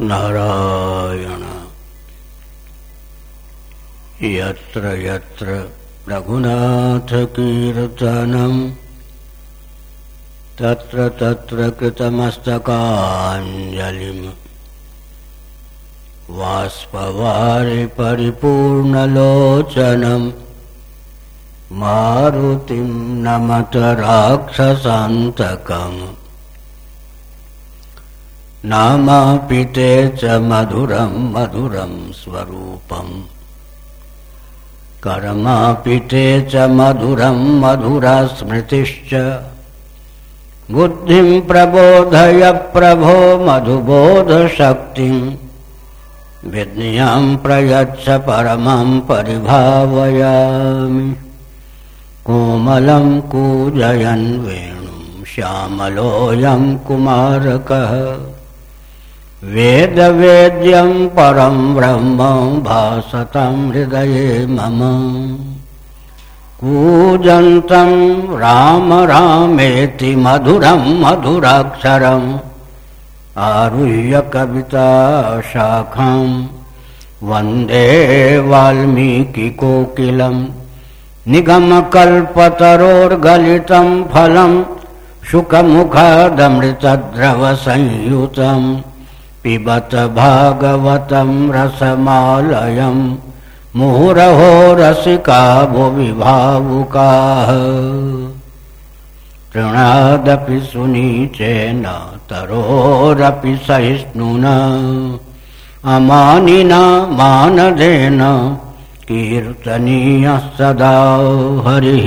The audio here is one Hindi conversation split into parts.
नारायण। यत्र यत्र रघुनाथकीर्तनम् तत्र तत्र कृतमस्तकाञ्जलिम् वाष्पवारि परिपूर्णलोचनम् मारुतिं नमत राक्षसान्तकम् नामापि ते च मधुरं मधुरं स्वरूपम् कर्मापि ते च मधुरं मधुरा स्मृतिश्च बुद्धिं प्रबोधय प्रभो मधुबोधशक्तिम् विज्ञां प्रयच्छ परमं परिभावयामि। कोमलं कूजयन् वेणुं श्यामलोऽयं कुमारकः वेदवेद्यं परं ब्रह्म भासतं हृदये मम। कूजन्तं राम रामेति मधुरं मधुराक्षरम् आरुह्य कविता शाखां वन्दे वाल्मीकिकोकिलम् निगमकल्पतरोर्गलितं फलं शुकमुखादमृतद्रवसंयुतम् पिबत भागवतं रसमालयम् मुहुरहो रसिका भुवि भावुकाः तृणादपि सुनीचेन तरोरपि सहिष्णुना। अमानिना मानदेन कीर्तनीयः सदा हरिः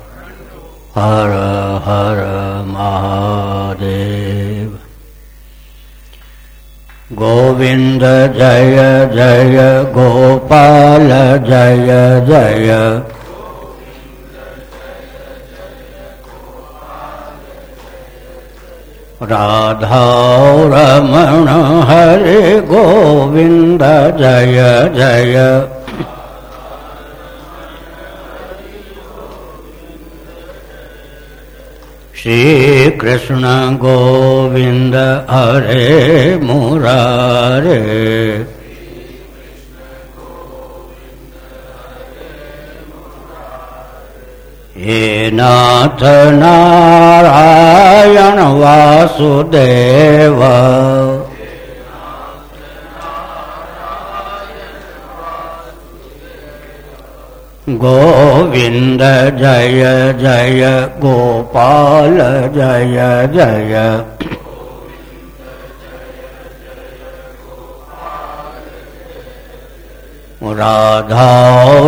हर हर महादेव। गोविंद जय जय गोपाल जय जय। राधा रमण हरे गोविंद जय जय श्री कृष्ण गोविंद हरे मुरारे। हे नाथ नारायण वासुदेव गोविंद जय जय गोपाल जय जय। राधा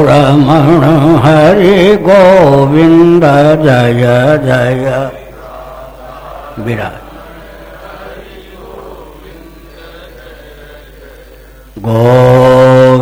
रमण हरि गोविंद जय जय। विराट।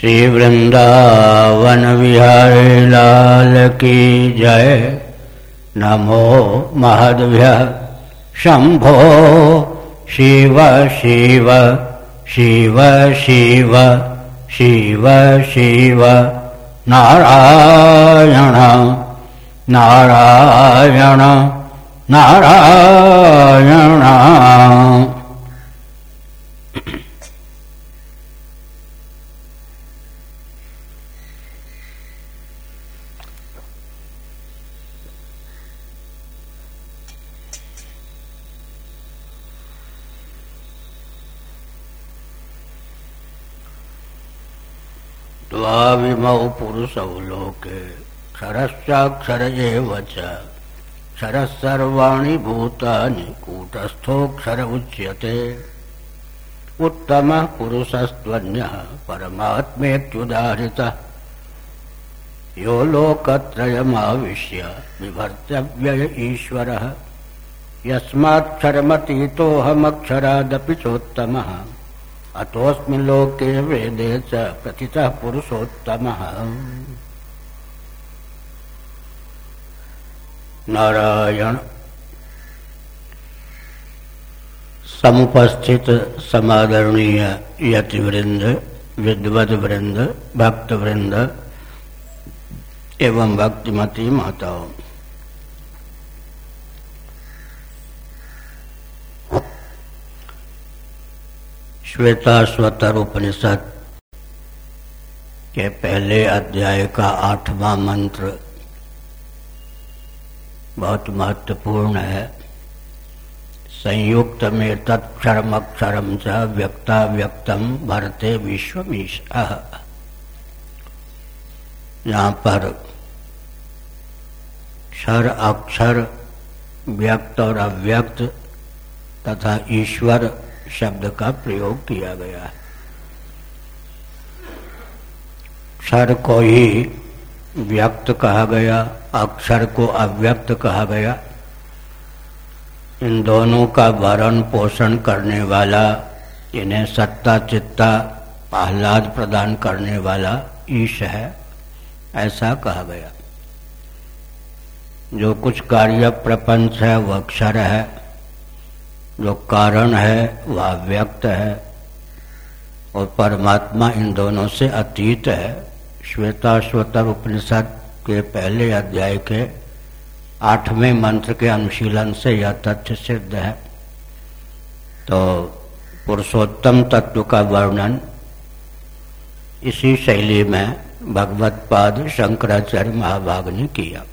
श्री वृंदावन विहारी लाल की जय। नमो महद्भ्य शंभो शिव शिव शिव शिव शिव शिव। नारायण नारायण नारायण द्वाविमौ पुरुषौ लोके एव च। क्षरः सर्वाणि भूतानि कूटस्थोऽक्षर उच्यते। उत्तमः पुरुषस्त्वन्यः, परमात्मेत्युदाहृतः। यो लोकत्रयमाविश्य विभर्त्यव्यय ईश्वरः। यस्माक्षरमतीतोऽहमक्षरादपि चोत्तमः अतोऽस्मिन् वेदे च प्रतितः पुरुषोत्तमः। नारायण। समुपस्थित समादरणीय यतिवृंद विद्वद वृंद भक्त वृंद एवं भक्तिमती माताओं। श्वेताश्वतर उपनिषद के पहले अध्याय का आठवां मंत्र बहुत महत्वपूर्ण है। संयुक्त में तत्क्षरम अक्षरम च व्यक्ता व्यक्तम भरते विश्वमीश। यहाँ पर क्षर, अक्षर, व्यक्त और अव्यक्त तथा ईश्वर शब्द का प्रयोग किया गया है। क्षर को ही व्यक्त कहा गया, अक्षर को अव्यक्त कहा गया। इन दोनों का भरण पोषण करने वाला, इन्हें सत्ता, चित्ता, आह्लाद प्रदान करने वाला ईश है, ऐसा कहा गया। जो कुछ कार्य प्रपंच है, वह अक्षर है। जो कारण है, वह व्यक्त है। और परमात्मा इन दोनों से अतीत है। श्वेताश्वतर उपनिषद के पहले अध्याय के आठवें मंत्र के अनुशीलन से यह तथ्य सिद्ध है। तो पुरुषोत्तम तत्व का वर्णन इसी शैली में भगवत पाद शंकराचार्य महाभाग ने किया।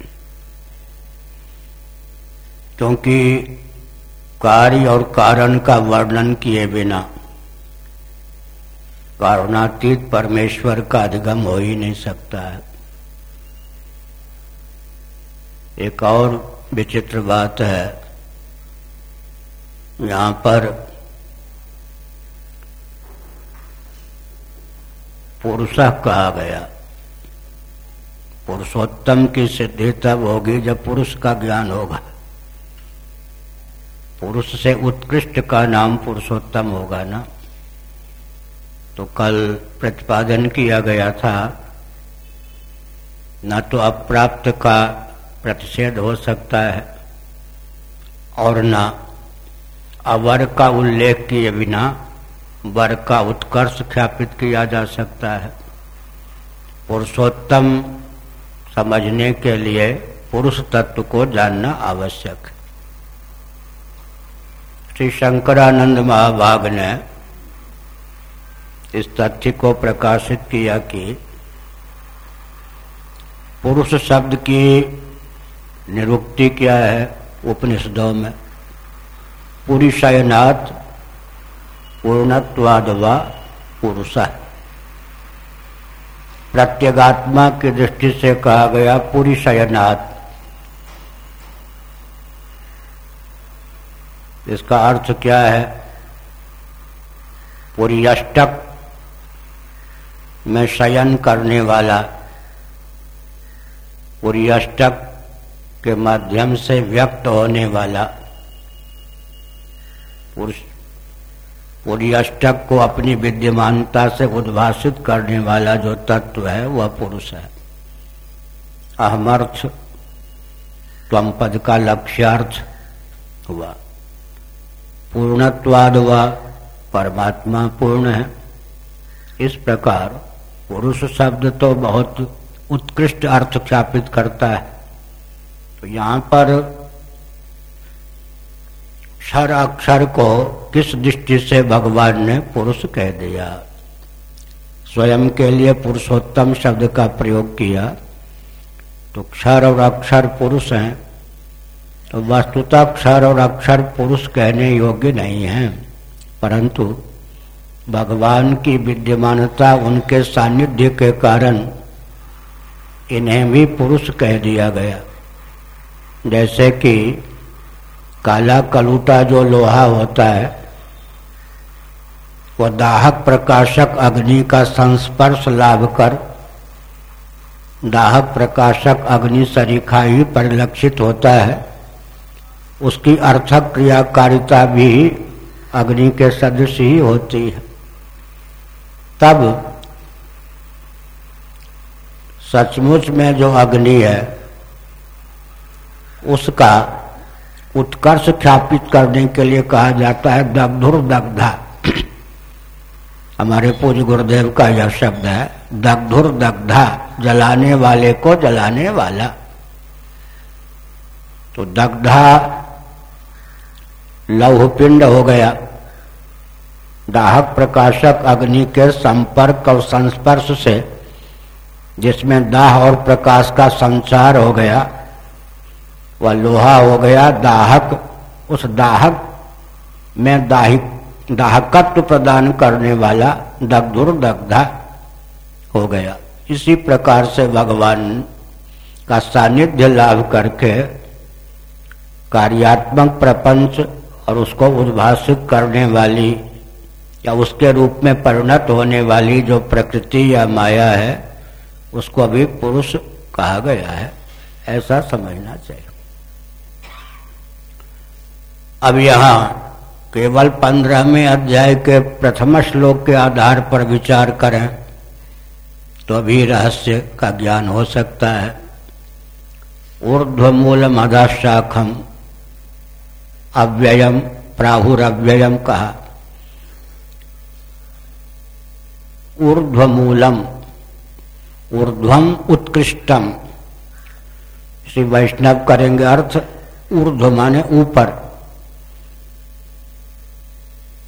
क्योंकि कार्य और कारण का वर्णन किए बिना। कारणातीत परमेश्वर का अधिगम हो ही नहीं सकता। है एक और विचित्र बात है। यहाँ पर पुरुष कहा गया। पुरुषोत्तम की सिद्धि तब होगी जब पुरुष का ज्ञान होगा। पुरुष से उत्कृष्ट का नाम पुरुषोत्तम होगा ना? तो कल प्रतिपादन किया गया था, न तो अप्राप्त का प्रतिषेध हो सकता है, और न अवर का उल्लेख किए बिना वर का उत्कर्ष ख्यापित किया जा सकता है। पुरुषोत्तम समझने के लिए पुरुष तत्व को जानना आवश्यक है। श्री शंकरानंद महाभाग ने इस तथ्य को प्रकाशित किया कि पुरुष शब्द की निरुक्ति क्या है उपनिषदों में? पूरी शयनाथ पूर्णत्वाद व पुरुष। प्रत्यगात्मा की दृष्टि से कहा गया पूरी इसका अर्थ क्या है? पूरी अष्टक में शयन करने वाला पूरी अष्टक के माध्यम से व्यक्त होने वाला पुरुष पूरी अष्टक को अपनी विद्यमानता से उद्भाषित करने वाला जो तत्व है, वह पुरुष है। अहमर्थ त्वम पद का लक्ष्यार्थ हुआ। पूर्णत्वाद हुआ परमात्मा पूर्ण है। इस प्रकार पुरुष शब्द तो बहुत उत्कृष्ट अर्थ ख्यापित करता है। तो यहाँ पर क्षर अक्षर को किस दृष्टि से भगवान ने पुरुष कह दिया? स्वयं के लिए पुरुषोत्तम शब्द का प्रयोग किया। तो क्षर और अक्षर पुरुष हैं। तो वस्तुतः और अक्षर पुरुष कहने योग्य नहीं है। परंतु भगवान की विद्यमानता उनके सानिध्य के कारण इन्हें भी पुरुष कह दिया गया। जैसे कि काला कलूटा जो लोहा होता है वह दाहक प्रकाशक अग्नि का संस्पर्श लाभ कर दाहक प्रकाशक अग्नि सरीखा ही परिलक्षित होता है। उसकी अर्थक क्रियाकारिता भी अग्नि के सदृश ही होती है। तब सचमुच में जो अग्नि है, उसका उत्कर्ष ख्यापित करने के लिए कहा जाता है दग्धुर दग्धा हमारे पूज गुरुदेव का यह शब्द है दग्धुर दग्धा जलाने वाले को जलाने वाला। तो दग्धा लौह पिंड हो गया। दाहक प्रकाशक अग्नि के संपर्क और संस्पर्श से, जिसमें दाह और प्रकाश का संचार हो गया, वह लोहा हो गया। दाहक, उस दाहक में दाहिक दाहकत्व प्रदान करने वाला दग्धुर दग्धा हो गया। इसी प्रकार से भगवान का सानिध्य लाभ करके कार्यात्मक प्रपंच और उसको उद्भाषित करने वाली या उसके रूप में परिणत होने वाली जो प्रकृति या माया है, उसको अभी पुरुष कहा गया है। ऐसा समझना चाहिए। अब यहाँ केवल पंद्रहवें अध्याय के प्रथम श्लोक के आधार पर विचार करें तो अभी रहस्य का ज्ञान हो सकता है। ऊर्ध्वमूल मदाशाखम अव्ययम प्राहुर अव्ययम कहा ऊर्ध्वमूलम, ऊर्ध्वम उत्कृष्टम। श्री वैष्णव करेंगे अर्थ ऊर्ध्व माने ऊपर।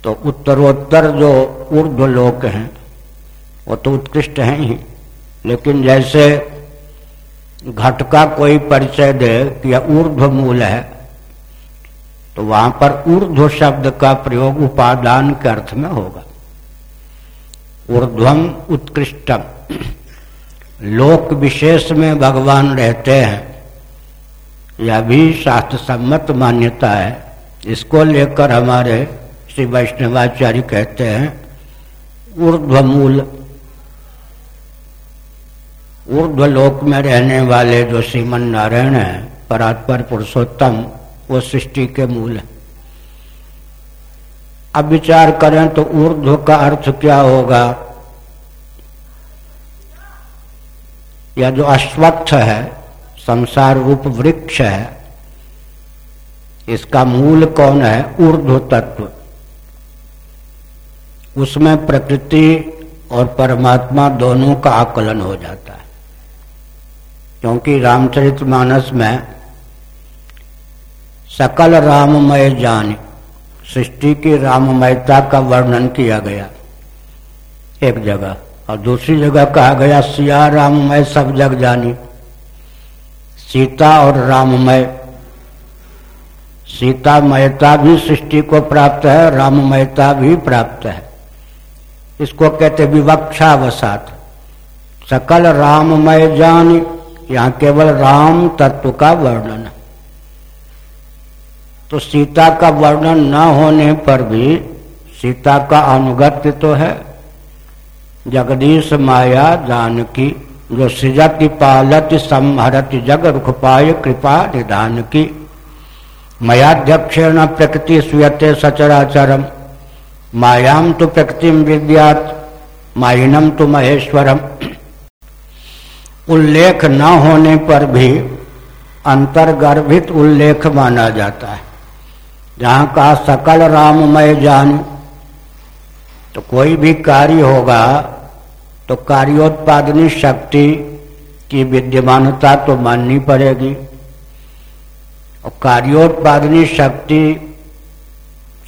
तो उत्तरोत्तर जो ऊर्ध्व लोक हैं, वो तो उत्कृष्ट हैं ही। लेकिन जैसे घट का कोई परिचय दे कि यह ऊर्ध्व मूल है तो वहाँ पर ऊर्ध्व शब्द का प्रयोग उपादान के अर्थ में होगा। ऊर्ध्वम उत्कृष्टम लोक विशेष में भगवान रहते हैं, यह भी शास्त्र सम्मत मान्यता है। इसको लेकर हमारे श्री वैष्णवाचार्य कहते हैं, ऊर्ध्वमूल। ऊर्ध्व लोक में रहने वाले जो श्रीमन नारायण है, परात्पर पुरुषोत्तम वो सृष्टि के मूल है। अब विचार करें तो ऊर्ध्व का अर्थ क्या होगा? या जो अश्वत्थ है, संसार रूप वृक्ष है, इसका मूल कौन है? ऊर्ध्व तत्व। उसमें प्रकृति और परमात्मा दोनों का आकलन हो जाता है। क्योंकि रामचरित मानस में सकल राममय जान। सृष्टि की राममयता का वर्णन किया गया। एक जगह और दूसरी जगह कहा गया, सिया राममय, सब जग जानी। सीता और राममय। सीतामयता भी सृष्टि को प्राप्त है राम राममयता भी प्राप्त है। इसको कहते विवक्षा विवक्षावसात। सकल राममय जान, यहाँ केवल राम तत्व का वर्णन है। तो सीता का वर्णन न होने पर भी सीता का अनुगत्य तो है। जगदीश माया जानकी, जो सृजति पालत संहरत जग रुखपाय कृपा निधान की मयाध्यक्षेण प्रकृति सुयते सचराचरम। मायाम तो प्रकृति विद्यात माइनम तो महेश्वरम। उल्लेख न होने पर भी अंतर्गर्भित उल्लेख माना जाता है। जहाँ का सकल राममय जान तो कोई भी कार्य होगा तो कार्योत्पादनी शक्ति की विद्यमानता तो माननी पड़ेगी। और कार्योत्पादनी शक्ति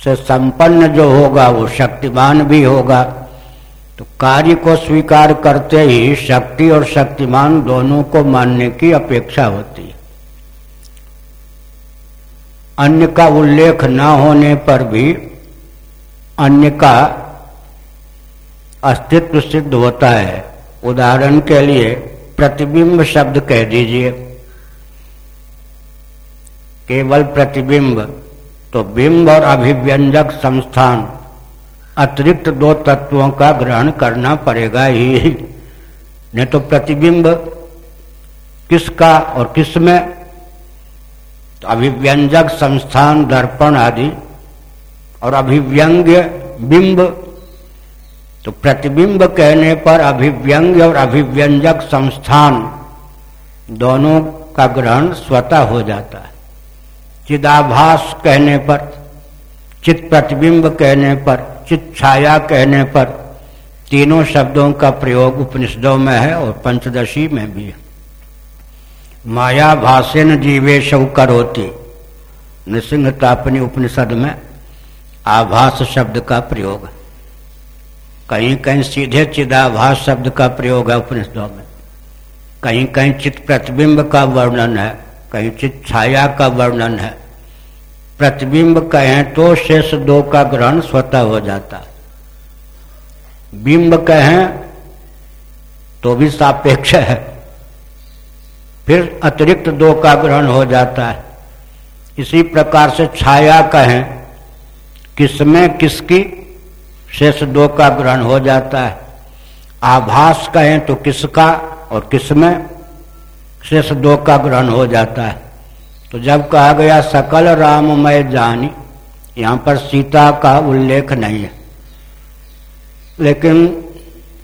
से संपन्न जो होगा, वो शक्तिमान भी होगा। तो कार्य को स्वीकार करते ही शक्ति और शक्तिमान दोनों को मानने की अपेक्षा होती है। अन्य का उल्लेख न होने पर भी अन्य का अस्तित्व सिद्ध होता है। उदाहरण के लिए प्रतिबिंब शब्द कह दीजिए। केवल प्रतिबिंब तो बिंब और अभिव्यंजक संस्थान, अतिरिक्त दो तत्वों का ग्रहण करना पड़ेगा ही। नहीं तो प्रतिबिंब किसका और किसमें तो अभिव्यंजक संस्थान दर्पण आदि और अभिव्यंग्य बिंब। तो प्रतिबिंब कहने पर अभिव्यंग्य और अभिव्यंजक संस्थान दोनों का ग्रहण स्वतः हो जाता है। चिदाभास कहने पर, चित प्रतिबिंब कहने पर, चित छाया कहने पर तीनों शब्दों का प्रयोग उपनिषदों में है और पंचदशी में भी है। माया भाषण जीवेश करोती। नृसिंह तापनी उपनिषद में आभास शब्द का प्रयोग। कहीं कहीं सीधे चिदाभास शब्द का प्रयोग है उपनिषदों में। कहीं कहीं चित प्रतिबिंब का वर्णन है, कहीं चित छाया का वर्णन है। प्रतिबिंब कहें तो शेष दो का ग्रहण स्वतः हो जाता। बिंब कहें तो भी सापेक्ष है। फिर अतिरिक्त दो का ग्रहण हो जाता है। इसी प्रकार से छाया कहें किसमें किसकी शेष दो का ग्रहण हो जाता है। आभास कहें तो किसका और किसमें शेष दो का ग्रहण हो जाता है। तो जब कहा गया सकल राममय जानी, यहाँ पर सीता का उल्लेख नहीं है। लेकिन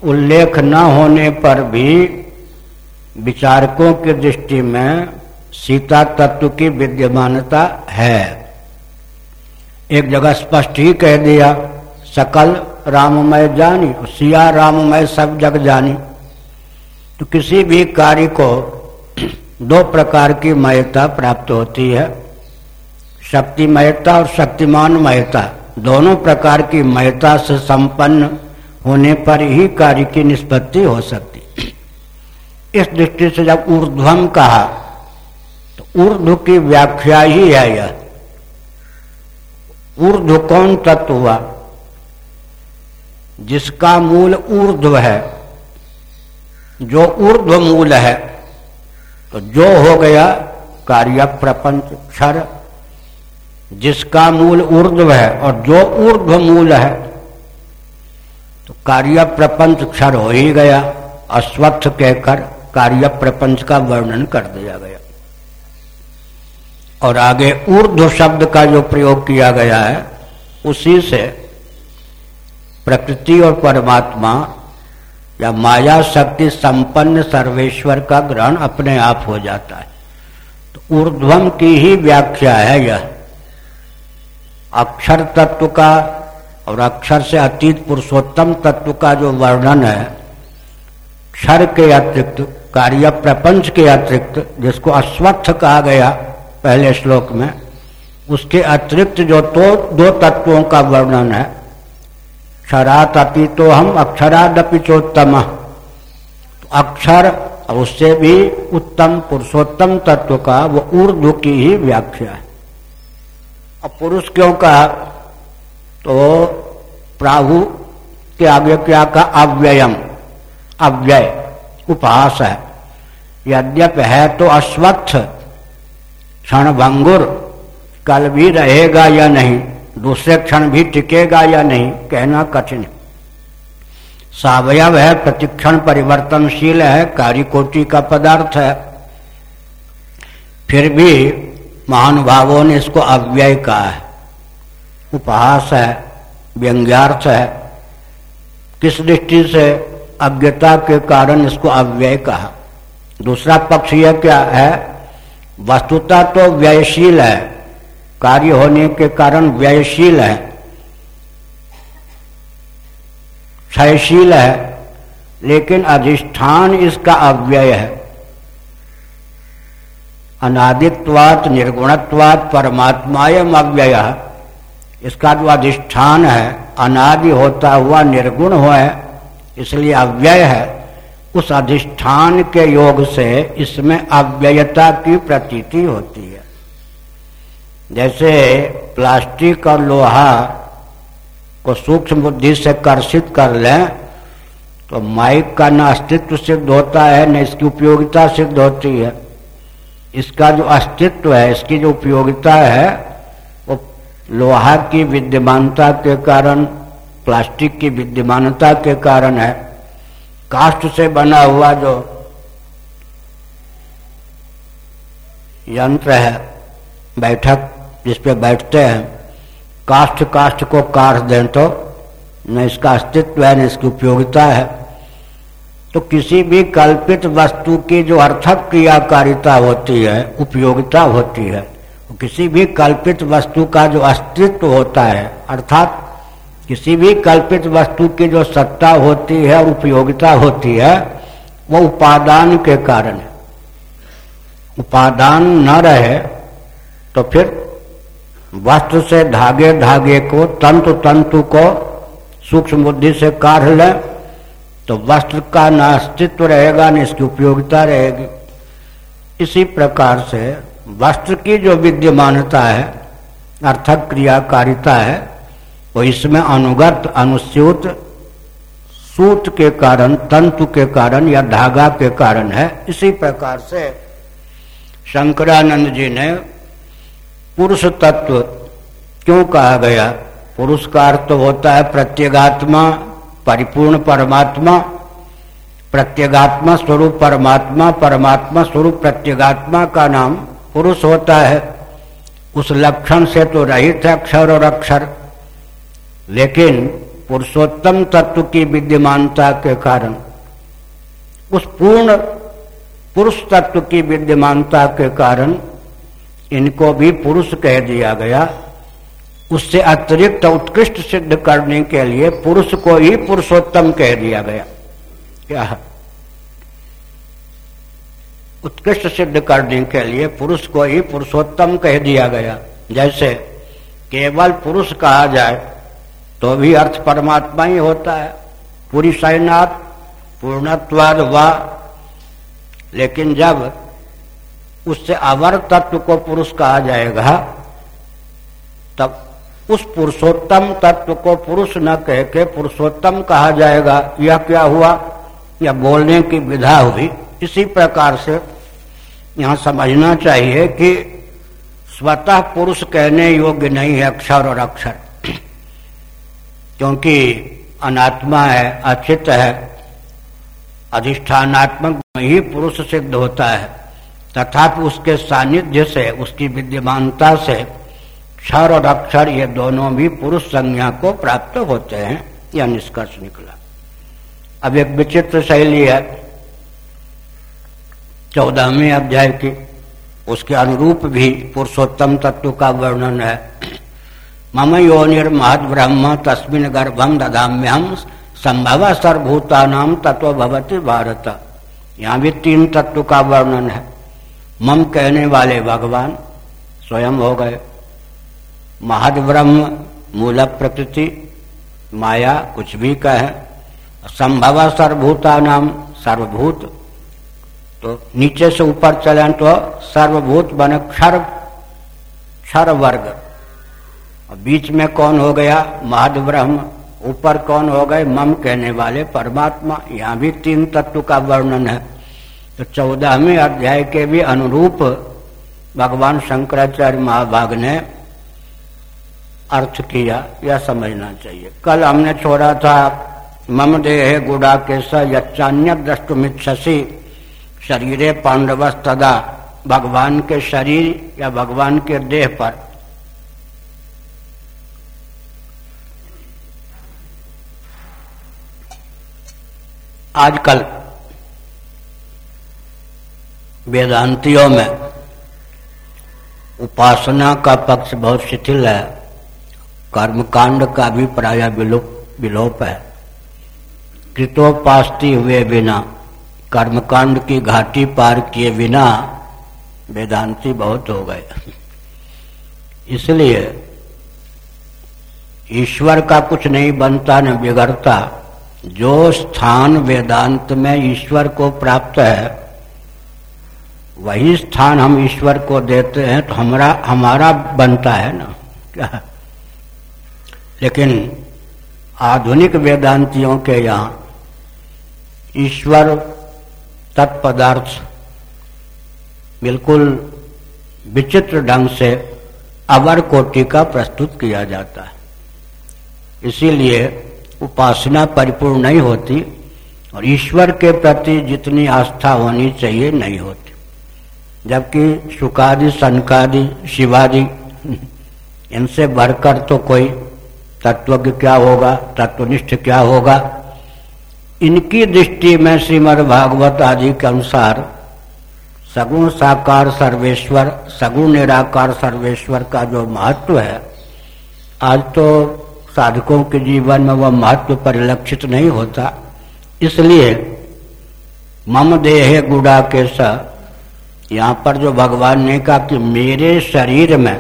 उल्लेख न होने पर भी विचारकों की दृष्टि में सीता तत्व की विद्यमानता है। एक जगह स्पष्ट ही कह दिया, सकल राममय जानी, सिया राममय सब जग जानी। तो किसी भी कार्य को दो प्रकार की मयता प्राप्त होती है शक्ति मयता और शक्तिमान मयता। दोनों प्रकार की मयता से संपन्न होने पर ही कार्य की निष्पत्ति हो सकती इस दृष्टि से जब ऊर्ध्वम कहा तो ऊर्ध्व की व्याख्या ही है यह। ऊर्ध्व कौन तत्व हुआ? जिसका मूल ऊर्ध्व है। जो ऊर्ध्व मूल है तो जो हो गया कार्य प्रपंच क्षर। जिसका मूल ऊर्ध्व है और जो ऊर्ध्व मूल है तो कार्य प्रपंच क्षर हो ही गया, अस्वत्थ कहकर कार्य प्रपंच का वर्णन कर दिया गया। और आगे ऊर्ध्व शब्द का जो प्रयोग किया गया है, उसी से प्रकृति और परमात्मा या माया शक्ति संपन्न सर्वेश्वर का ग्रहण अपने आप हो जाता है। तो ऊर्ध्वम की ही व्याख्या है यह। अक्षर तत्व का और अक्षर से अतीत पुरुषोत्तम तत्व का जो वर्णन है क्षर के अतिरिक्त कार्य प्रपंच के अतिरिक्त जिसको अस्वस्थ कहा गया पहले श्लोक में, उसके अतिरिक्त जो तो दो तत्वों का वर्णन है। क्षरात अपी तो हम अक्षरादपि चोत्तम। तो अक्षर उससे भी उत्तम पुरुषोत्तम तत्व का वो ऊर्ध्व की ही व्याख्या है। अब पुरुष क्यों कहा? तो प्राहु के आगे क्या का अव्ययम। अव्यय उपहास है यद्यप है तो अश्वत्थ क्षण भंगुर कल भी रहेगा या नहीं, दूसरे क्षण भी टिकेगा या नहीं, कहना कठिन। सावयव है, प्रतिक्षण परिवर्तनशील है, कार्यकोटि का पदार्थ है। फिर भी महानुभावों ने इसको अव्यय कहा है। उपहास है, व्यंग्यार्थ है। किस दृष्टि से अज्ञता के कारण इसको अव्यय कहा। दूसरा पक्ष यह क्या है? वस्तुता तो व्ययशील है। कार्य होने के कारण व्ययशील है। क्षयशील है। लेकिन अधिष्ठान इसका अव्यय है। अनादित्वात, निर्गुणत्वात, परमात्मायम अव्यय। इसका जो अधिष्ठान है, अनादि होता हुआ निर्गुण हुआ है। इसलिए अव्यय है। उस अधिष्ठान के योग से इसमें अव्ययता की प्रतीति होती है। जैसे प्लास्टिक और लोहा को सूक्ष्म बुद्धि से कर्षित कर लें तो माइक का न अस्तित्व सिद्ध होता है, न इसकी उपयोगिता सिद्ध होती है। इसका जो अस्तित्व है, इसकी जो उपयोगिता है, वो लोहा की विद्यमानता के कारण प्लास्टिक की विद्यमानता के कारण है। कास्ट से बना हुआ जो यंत्र है, बैठक जिस पे बैठते हैं काष्ट काष्ट को काट दें तो न इसका अस्तित्व है, न इसकी उपयोगिता है। तो किसी भी कल्पित वस्तु की जो अर्थक क्रियाकारिता होती है, उपयोगिता होती है किसी भी कल्पित वस्तु का जो अस्तित्व होता है, अर्थात किसी भी कल्पित वस्तु की जो सत्ता होती है और उपयोगिता होती है, वो उपादान के कारण है। उपादान न रहे तो फिर वस्त्र से धागे धागे को, तंतु तंतु को, सूक्ष्म बुद्धि से काढ़ लें तो वस्त्र का न अस्तित्व रहेगा, न इसकी उपयोगिता रहेगी। इसी प्रकार से वस्त्र की जो विद्यमानता है अर्थक क्रियाकारिता है वो इसमें अनुगत, अनुस्यूत, सूत के कारण, तंतु के कारण या धागा के कारण है। इसी प्रकार से शंकरानंद जी ने पुरुष तत्व क्यों कहा गया? पुरुष का अर्थ तो होता है प्रत्येगात्मा, परिपूर्ण परमात्मा, प्रत्येगात्मा स्वरूप परमात्मा परमात्मा स्वरूप प्रत्येगात्मा का नाम पुरुष होता है। उस लक्षण से तो रहित है, अक्षर और अक्षर। लेकिन पुरुषोत्तम तत्व की विद्यमानता के कारण, उस पूर्ण पुरुष तत्व की विद्यमानता के कारण इनको भी पुरुष कह दिया गया। उससे अतिरिक्त उत्कृष्ट सिद्ध करने के लिए पुरुष को ही पुरुषोत्तम कह दिया गया। क्या उत्कृष्ट सिद्ध करने के लिए पुरुष को ही पुरुषोत्तम कह दिया गया। जैसे केवल पुरुष कहा जाए तो भी अर्थ परमात्मा ही होता है। पूरी साइनाथ पूर्णत्वाद व लेकिन जब उससे अवर तत्व को पुरुष कहा जाएगा, तब उस पुरुषोत्तम तत्व को पुरुष न कह के पुरुषोत्तम कहा जाएगा। यह क्या हुआ? यह बोलने की विधा हुई। इसी प्रकार से यहाँ समझना चाहिए कि स्वतः पुरुष कहने योग्य नहीं है अक्षर और अक्षर। क्योंकि अनात्मा है, अचित है, अधिष्ठानात्मक ही पुरुष सिद्ध होता है। तथापि उसके सानिध्य से, उसकी विद्यमानता से क्षर और अक्षर ये दोनों भी पुरुष संज्ञा को प्राप्त होते हैं, यह निष्कर्ष निकला। अब एक विचित्र शैली है, चौदहवें अध्याय की, उसके अनुरूप भी पुरुषोत्तम तत्व का वर्णन है। मम योनिर्महद ब्रह्म तस्मिन गर्भम ददाम्यहम संभव सर्वभूता नाम तत्व भवती भारत। यहाँ भी तीन तत्व का वर्णन है। मम कहने वाले भगवान स्वयं हो गए। महद ब्रह्म, मूल प्रकृति, माया कुछ भी कहे। संभव सर्वभूता नाम सर्वभूत। तो नीचे से ऊपर चले तो सर्वभूत बने क्षर क्षर वर्ग। और बीच में कौन हो गया? महद ब्रह्म ऊपर कौन हो गए? मम कहने वाले परमात्मा। यहाँ भी तीन तत्व का वर्णन है। तो चौदहवें अध्याय के भी अनुरूप भगवान शंकराचार्य महाभाग ने अर्थ किया, यह समझना चाहिए। कल हमने छोड़ा था, मम देह गुड़ा के सचान्य द्रष्टुमिच्छसी शरीरे पांडवस तदा भगवान के शरीर या भगवान के देह पर। आजकल वेदांतियों में उपासना का पक्ष बहुत शिथिल है, कर्मकांड का भी प्राय विलोप है। कृतोपास्ती हुए बिना, कर्मकांड की घाटी पार किए बिना वेदांती बहुत हो गए। इसलिए ईश्वर का कुछ नहीं बनता, न बिगड़ता। जो स्थान वेदांत में ईश्वर को प्राप्त है, वही स्थान हम ईश्वर को देते हैं तो हमारा हमारा बनता है ना? क्या? लेकिन आधुनिक वेदांतियों के यहाँ ईश्वर तत्पदार्थ बिल्कुल विचित्र ढंग से अवर कोटि का प्रस्तुत किया जाता है। इसीलिए उपासना परिपूर्ण नहीं होती और ईश्वर के प्रति जितनी आस्था होनी चाहिए नहीं होती। जबकि सुखादि सनकादि शिवादि, इनसे बढ़कर तो कोई तत्वज्ञ क्या होगा, तत्वनिष्ठ क्या होगा? इनकी दृष्टि में श्रीमद भागवत आदि के अनुसार सगुण साकार सर्वेश्वर, सगुण निराकार सर्वेश्वर का जो महत्व है, आज तो साधकों के जीवन में वह महत्व परिलक्षित नहीं होता। इसलिए मम देह गुड़ा के स यहाँ पर जो भगवान ने कहा कि मेरे शरीर में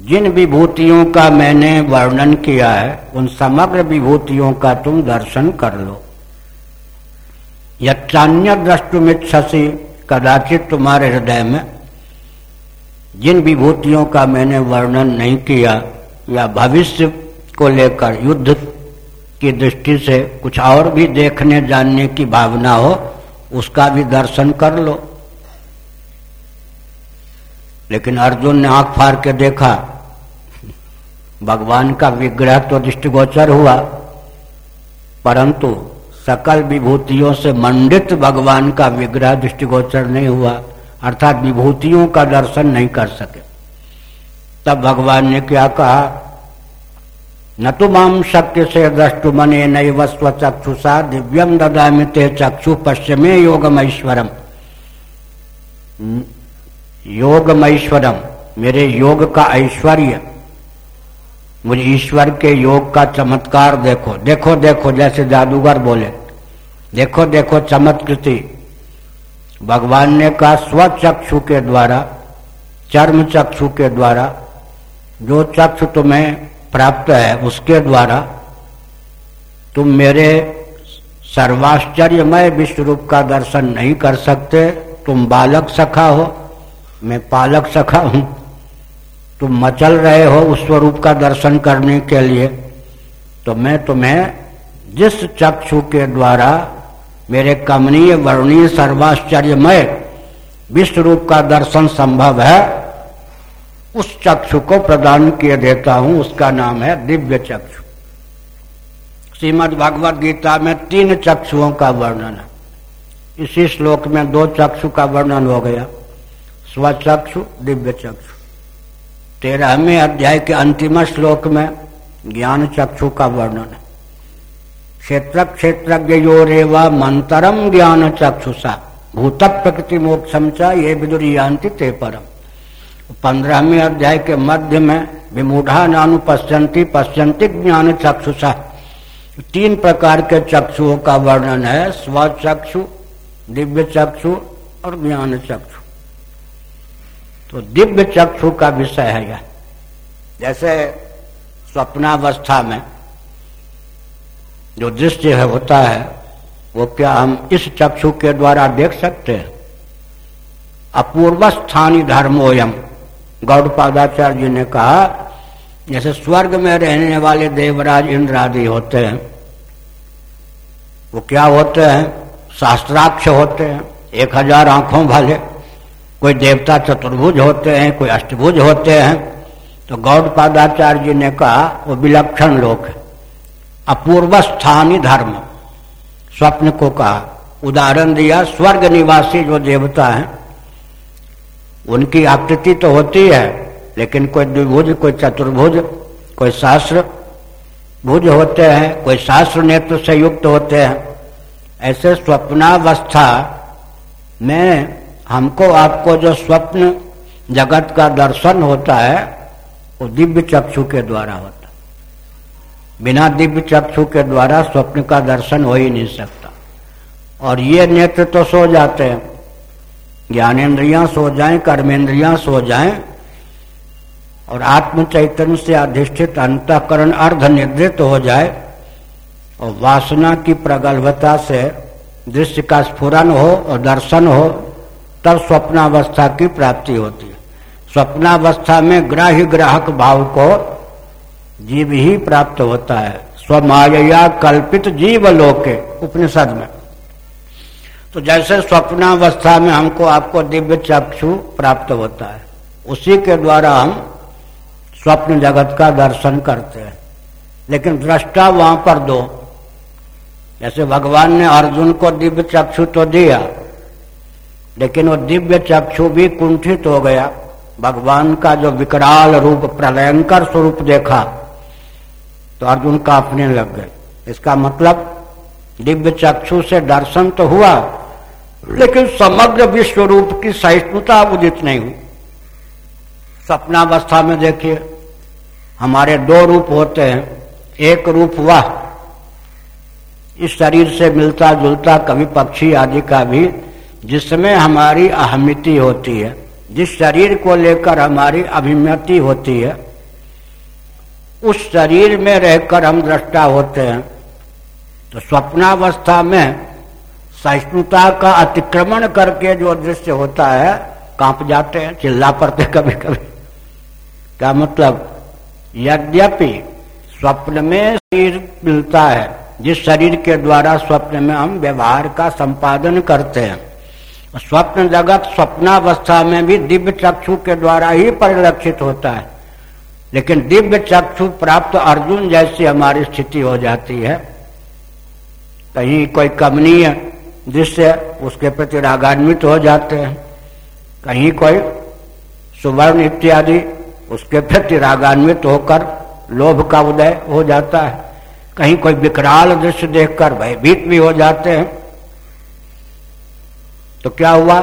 जिन विभूतियों का मैंने वर्णन किया है, उन समग्र विभूतियों का तुम दर्शन कर लो। यच्चान्य द्रष्टुमिच्छसी कदाचित तुम्हारे हृदय में जिन विभूतियों का मैंने वर्णन नहीं किया या भविष्य को लेकर युद्ध की दृष्टि से कुछ और भी देखने जानने की भावना हो, उसका भी दर्शन कर लो। लेकिन अर्जुन ने आँख फाड़ के देखा, भगवान का विग्रह तो दृष्टिगोचर हुआ, परंतु सकल विभूतियों से मंडित भगवान का विग्रह दृष्टिगोचर नहीं हुआ, अर्थात विभूतियों का दर्शन नहीं कर सके। तब भगवान ने क्या कहा? न तो माम शक्य से द्रष्टु मने नई वस्व चक्षुषा दिव्यम ददामिते चक्षु पश्चिमे योगमैश्वरम। योगमैश्वरम, मेरे योग का ऐश्वर्य। मुझे ईश्वर के योग का चमत्कार देखो। देखो देखो, जैसे जादूगर बोले। देखो देखो, चमत्कृति। भगवान ने कहा, स्वचक्षु के द्वारा चर्म चक्षु के द्वारा जो चक्षु तुम्हें प्राप्त है, उसके द्वारा तुम मेरे सर्वाश्चर्यमय विश्व रूप का दर्शन नहीं कर सकते। तुम बालक सखा हो, मैं पालक सखा हूँ। तुम मचल रहे हो उस स्वरूप का दर्शन करने के लिए। तो मैं तुम्हें जिस चक्षु के द्वारा मेरे कमनीय, वर्णीय, सर्वाश्चर्यमय विश्व रूप का दर्शन संभव है उस चक्षु को प्रदान किए देता हूँ, उसका नाम है दिव्य चक्षु। श्रीमद भगवद गीता में तीन चक्षुओं का वर्णन है। इसी श्लोक में दो चक्षु का वर्णन हो गया। स्वचक्षु, दिव्य चक्षु। तेरहवें अध्याय के अंतिम श्लोक में ज्ञान चक्षु का वर्णन है। क्षेत्र क्षेत्रज्ञ योरेव मंतरम ज्ञान चक्षुषा। भूत प्रकृति मोक्षम च ये विदुरियांति ते परम। पंद्रहवें अध्याय के मध्य में विमूढ़ा नानु पश्यंती पश्यंती ज्ञान चक्षुषा। तीन प्रकार के चक्षुओं का वर्णन है, स्वचक्षु, दिव्य चक्षु और ज्ञान चक्षु। तो दिव्य चक्षु का विषय है यह। जैसे स्वप्नावस्था में जो दृश्य है, होता है, वो क्या हम इस चक्षु के द्वारा देख सकते हैं? अपूर्व स्थानी धर्मोयम गौड़पादाचार्य जी ने कहा, जैसे स्वर्ग में रहने वाले देवराज इंद्र आदि होते हैं, वो क्या होते हैं? शास्त्राक्ष होते हैं, एक हज़ार आँखों वाले। कोई देवता चतुर्भुज होते हैं, कोई अष्टभुज होते हैं। तो गौड़ पादाचार्य जी ने कहा, वो विलक्षण लोक है, अपूर्व स्थानी धर्म। स्वप्न को कहा, उदाहरण दिया, स्वर्ग निवासी जो देवता हैं उनकी आकृति तो होती है, लेकिन कोई द्विभुज, कोई चतुर्भुज, कोई शास्त्र भुज होते हैं, कोई शास्त्र नेत्र से युक्त होते हैं। ऐसे स्वप्नावस्था में हमको आपको जो स्वप्न जगत का दर्शन होता है, वो दिव्य चक्षु के द्वारा होता बिना दिव्य चक्षु के द्वारा स्वप्न का दर्शन हो ही नहीं सकता। और ये नेत्र तो सो जाते हैं। ज्ञानेन्द्रियाँ सो जाएँ कर्मेंद्रियाँ सो जाएँ। और आत्म चैतन्य से अधिष्ठित अंतकरण अर्ध निद्रित हो जाए, और वासना की प्रगल्भता से दृश्य का स्फुरन हो और दर्शन हो, तब स्वप्नावस्था की प्राप्ति होती है। स्वप्नावस्था में ग्राह्य ग्राहक भाव को जीव ही प्राप्त होता है। स्वमाया कल्पित जीव लोके उपनिषद में। तो जैसे स्वप्नावस्था में हमको आपको दिव्य चक्षु प्राप्त होता है, उसी के द्वारा हम स्वप्न जगत का दर्शन करते हैं। लेकिन दृष्टा वहाँ पर दो। जैसे भगवान ने अर्जुन को दिव्य चक्षु तो दिया, लेकिन वो दिव्य चक्षु भी कुंठित हो गया। भगवान का जो विकराल रूप, प्रलयंकर स्वरूप देखा तो अर्जुन कांपने लग गए। इसका मतलब दिव्य चक्षु से दर्शन तो हुआ लेकिन समग्र विश्व रूप की सहिष्णुता उदित नहीं हुई। सपनावस्था में देखिए, हमारे दो रूप होते हैं। एक रूप वह, इस शरीर से मिलता जुलता कभी पक्षी आदि का भी, जिसमें हमारी अहमिति होती है। जिस शरीर को लेकर हमारी अभिमति होती है, उस शरीर में रहकर हम दृष्टा होते हैं। तो स्वप्नावस्था में सहिष्णुता का अतिक्रमण करके जो दृश्य होता है, काँप जाते हैं, चिल्ला पड़ते कभी कभी क्या मतलब? यद्यपि स्वप्न में शरीर मिलता है, जिस शरीर के द्वारा स्वप्न में हम व्यवहार का संपादन करते हैं। स्वप्न जगत स्वप्नावस्था में भी दिव्य चक्षु के द्वारा ही परिलक्षित होता है। लेकिन दिव्य चक्षु प्राप्त अर्जुन जैसी हमारी स्थिति हो जाती है। कहीं कोई कमनीय दृश्य उसके प्रति रागान्वित हो जाते हैं। कहीं कोई सुवर्ण इत्यादि उसके प्रति रागान्वित होकर लोभ का उदय हो जाता है। कहीं कोई विकराल दृश्य देखकर भयभीत भी हो जाते हैं। तो क्या हुआ?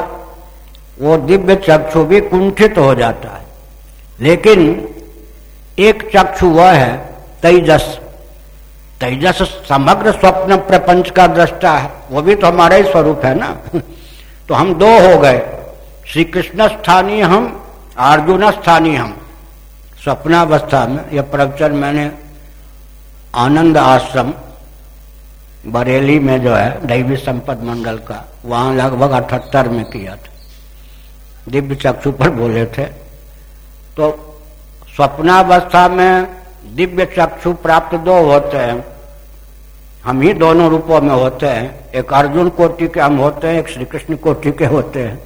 वो दिव्य चक्षु भी कुंठित हो जाता है। लेकिन एक चक्षु वह है तेजस। तेजस समग्र स्वप्न प्रपंच का दृष्टा है। वो भी तो हमारा ही स्वरूप है ना? तो हम दो हो गए। श्री कृष्ण स्थानीय हम, अर्जुन स्थानीय हम। स्वप्नावस्था में यह प्रवचन मैंने आनंद आश्रम, बरेली में जो है, दैवी संपद मंडल का, वहाँ लगभग अठहत्तर में किया था। दिव्य चक्षु पर बोले थे। तो स्वप्नावस्था में दिव्य चक्षु प्राप्त दो होते हैं। हम ही दोनों रूपों में होते हैं। एक अर्जुन कोटि के हम होते हैं, एक श्री कृष्ण कोटि के होते हैं।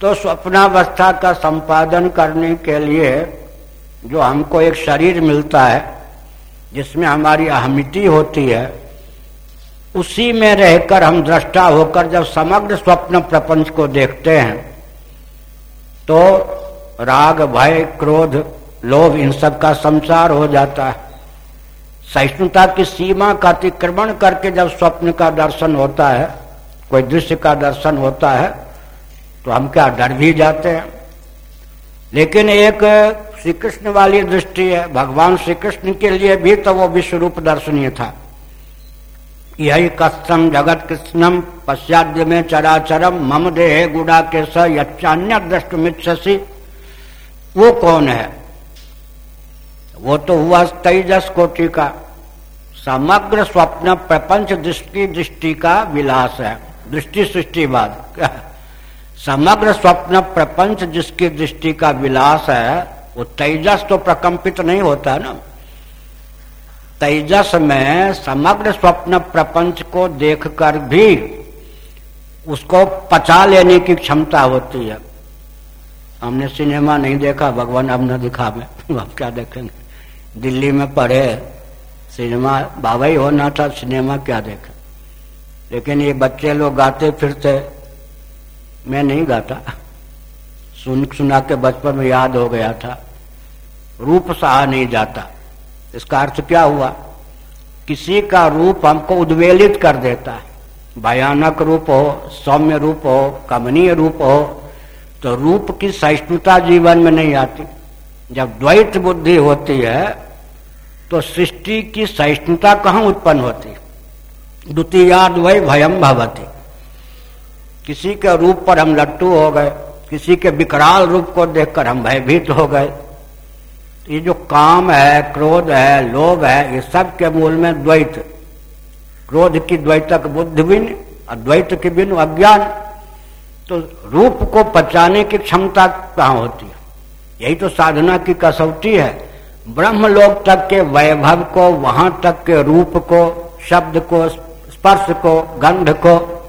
तो स्वप्नावस्था का संपादन करने के लिए जो हमको एक शरीर मिलता है, जिसमें हमारी अहमिति होती है, उसी में रहकर हम दृष्टा होकर जब समग्र स्वप्न प्रपंच को देखते हैं तो राग, भय, क्रोध लोभ इन सब का संसार हो जाता है। सहिष्णुता की सीमा का अतिक्रमण करके जब स्वप्न का दर्शन होता है, कोई दृश्य का दर्शन होता है तो हम क्या डर भी जाते हैं। लेकिन एक श्री कृष्ण वाली दृष्टि है, भगवान श्री कृष्ण के लिए भी तो वो विश्व रूप दर्शनीय था। यही कस्तम जगत कृष्णम पश्चाद्य में चराचरम मम देह गुड़ा के सन्य दृष्टि वो कौन है? वो तो हुआ तेजस कोटि का। समग्र स्वप्न प्रपंच दृष्टि दृष्टि का विलास है। दृष्टि सृष्टिवाद समग्र स्वप्न प्रपंच जिसकी दृष्टि का विलास है, वो तेजस तो प्रकंपित नहीं होता ना। तेजस में समग्र स्वप्न प्रपंच को देखकर भी उसको पचा लेने की क्षमता होती है। हमने सिनेमा नहीं देखा, भगवान अब न दिखा में। अब क्या देखेंगे? दिल्ली में पढ़े, सिनेमा, बाबा ही होना था सिनेमा क्या देखे? लेकिन ये बच्चे लोग गाते फिरते, मैं नहीं गाता। सुन, सुना के बचपन में याद हो गया था। रूप सहा नहीं जाता। इसका अर्थ क्या हुआ? किसी का रूप हमको उद्वेलित कर देता है। भयानक रूप हो, सौम्य रूप हो, कमनीय रूप हो तो रूप की सहिष्णुता जीवन में नहीं आती। जब द्वैत बुद्धि होती है तो सृष्टि की सहिष्णुता कहाँ उत्पन्न होती द्वितीयाद वही भयम भवती। किसी के रूप पर हम लट्टू हो गए, किसी के विकराल रूप को देखकर हम भयभीत हो गए। ये जो काम है, क्रोध है, लोभ है, ये सब के मूल में द्वैत। क्रोध की द्वैतक बुद्धि बिन, अद्वैत के बिन अज्ञान। तो रूप को पचाने की क्षमता कहाँ होती है? यही तो साधना की कसौटी है। ब्रह्म लोक तक के वैभव को, वहाँ तक के रूप को, शब्द को, स्पर्श को, गंध को,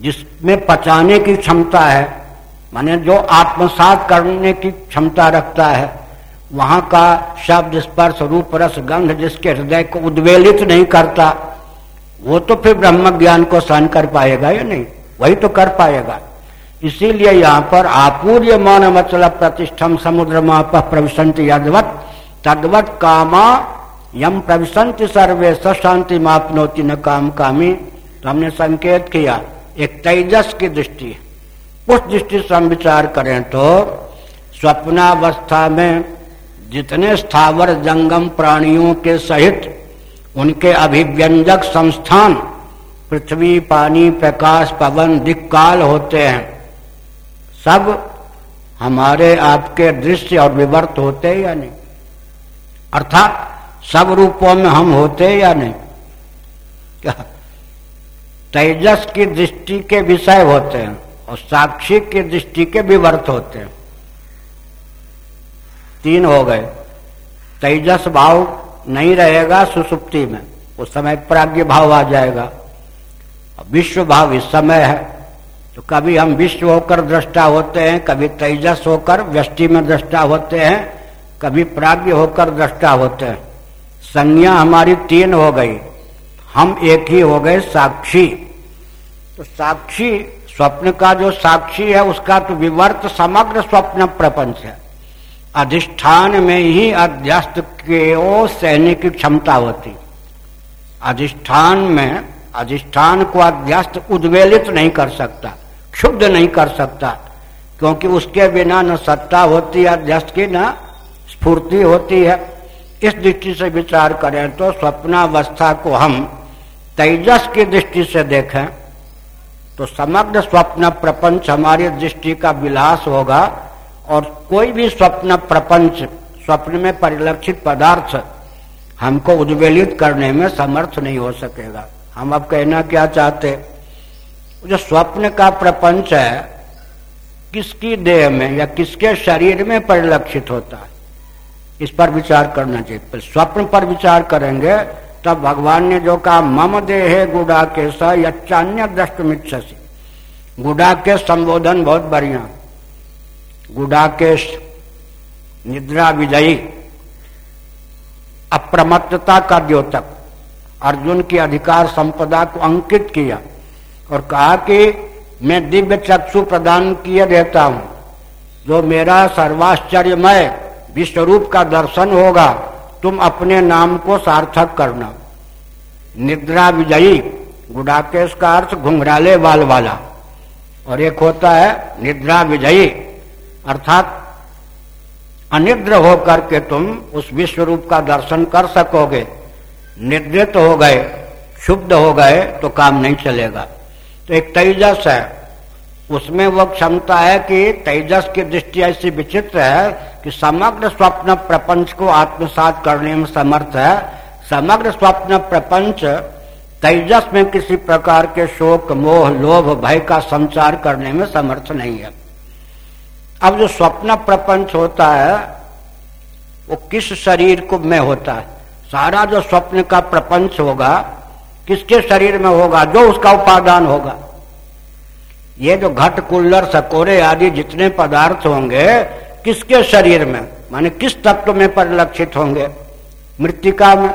जिसमें पचाने की क्षमता है, माने जो आत्मसात करने की क्षमता रखता है, वहाँ का शब्द, स्पर्श, रूप, रस, गंध जिसके हृदय को उद्वेलित नहीं करता, वो तो फिर ब्रह्म ज्ञान को सहन कर पाएगा या नहीं? वही तो कर पाएगा। इसीलिए यहाँ पर आपूर्य मान मतलब प्रतिष्ठम समुद्र माप प्रविशंत यदवत, तदवत कामा यम प्रविशंत सर्वे शांति मापनोति न काम कामी। तो हमने संकेत किया, एक तेजस की दृष्टि उस दृष्टि से हम विचार करें तो स्वप्नावस्था में जितने स्थावर जंगम प्राणियों के सहित उनके अभिव्यंजक संस्थान, पृथ्वी, पानी, प्रकाश, पवन, दिक्काल होते हैं सब हमारे आपके दृश्य और विवर्त होते हैं या नहीं? अर्थात सब रूपों में हम होते हैं या नहीं? तेजस की दृष्टि के विषय होते हैं और साक्षी की दृष्टि के विवर्त होते हैं। तीन हो गए। तेजस भाव नहीं रहेगा सुसुप्ति में। उस समय प्राग्ञ भाव आ जाएगा। विश्व भाव इस समय है। तो कभी हम विश्व होकर दृष्टा होते हैं, कभी तेजस होकर व्यष्टि में दृष्टा होते हैं, कभी प्राग्ञ होकर दृष्टा होते हैं। संज्ञा हमारी तीन हो गई। हम एक ही हो गए साक्षी। तो साक्षी, स्वप्न का जो साक्षी है, उसका तो विवर्त समग्र स्वप्न प्रपंच है। अधिष्ठान में ही अध्यस्त के ओ सहने की क्षमता होती। अधिष्ठान में, अधिष्ठान को अध्यस्त उद्वेलित नहीं कर सकता। क्षुब्ध नहीं कर सकता, क्योंकि उसके बिना न सत्ता होती है अध्यस्त की न स्फूर्ति होती है। इस दृष्टि से विचार करें तो स्वप्नावस्था को हम तेजस की दृष्टि से देखें तो समग्र स्वप्न प्रपंच हमारी दृष्टि का विलास होगा, और कोई भी स्वप्न प्रपंच, स्वप्न में परिलक्षित पदार्थ हमको उद्वेलित करने में समर्थ नहीं हो सकेगा। हम अब कहना क्या चाहते? जो स्वप्न का प्रपंच है, किसकी देह में या किसके शरीर में परिलक्षित होता है? इस पर विचार करना चाहिए। स्वप्न पर विचार करेंगे, तब भगवान ने जो कहा, मम देहे गुड़ा के सचान्य दृष्टमिच्छसी गुड़ा के संबोधन बहुत बढ़िया। गुड़ा के निद्रा विजयी, अप्रमत्तता का द्योतक। अर्जुन की अधिकार संपदा को अंकित किया। और कहा कि मैं दिव्य चक्षु प्रदान किए रहता हूँ, जो मेरा सर्वाश्चर्यमय विश्वरूप का दर्शन होगा, तुम अपने नाम को सार्थक करना। निद्रा विजयी गुडाकेश का अर्थ घुंघराले बाल वाला। और एक होता है निद्रा विजयी, अर्थात अनिद्र होकर के तुम उस विश्व रूप का दर्शन कर सकोगे। निद्रित हो गए, शुद्ध हो गए तो काम नहीं चलेगा। तो एक तेजस है। उसमें वो क्षमता है कि तेजस की दृष्टि ऐसी विचित्र है कि समग्र स्वप्न प्रपंच को आत्मसात करने में समर्थ है। समग्र स्वप्न प्रपंच तेजस में किसी प्रकार के शोक, मोह, लोभ, भय का संचार करने में समर्थ नहीं है। अब जो स्वप्न प्रपंच होता है, वो किस शरीर को में होता है? सारा जो स्वप्न का प्रपंच होगा किसके शरीर में होगा, जो उसका उपादान होगा। ये जो घट, कुल्लर, सकोरे आदि जितने पदार्थ होंगे, किसके शरीर में? माने किस तत्व में परिलक्षित होंगे? मृतिका में।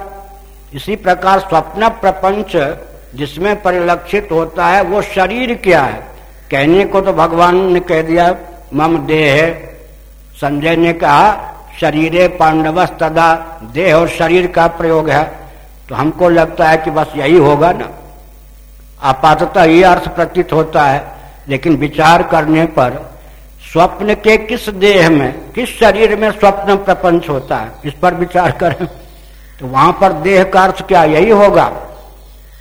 इसी प्रकार स्वप्न प्रपंच जिसमें परिलक्षित होता है, वो शरीर क्या है? कहने को तो भगवान ने कह दिया, मम देह। संजय ने कहा, शरीरे पांडवस तदा देह और शरीर का प्रयोग है। तो हमको लगता है कि बस यही होगा ना। आपातः ये अर्थ प्रतीत होता है, लेकिन विचार करने पर स्वप्न के किस देह में, किस शरीर में स्वप्न प्रपंच होता है, इस पर विचार करें। तो वहाँ पर देह का अर्थ क्या? यही होगा।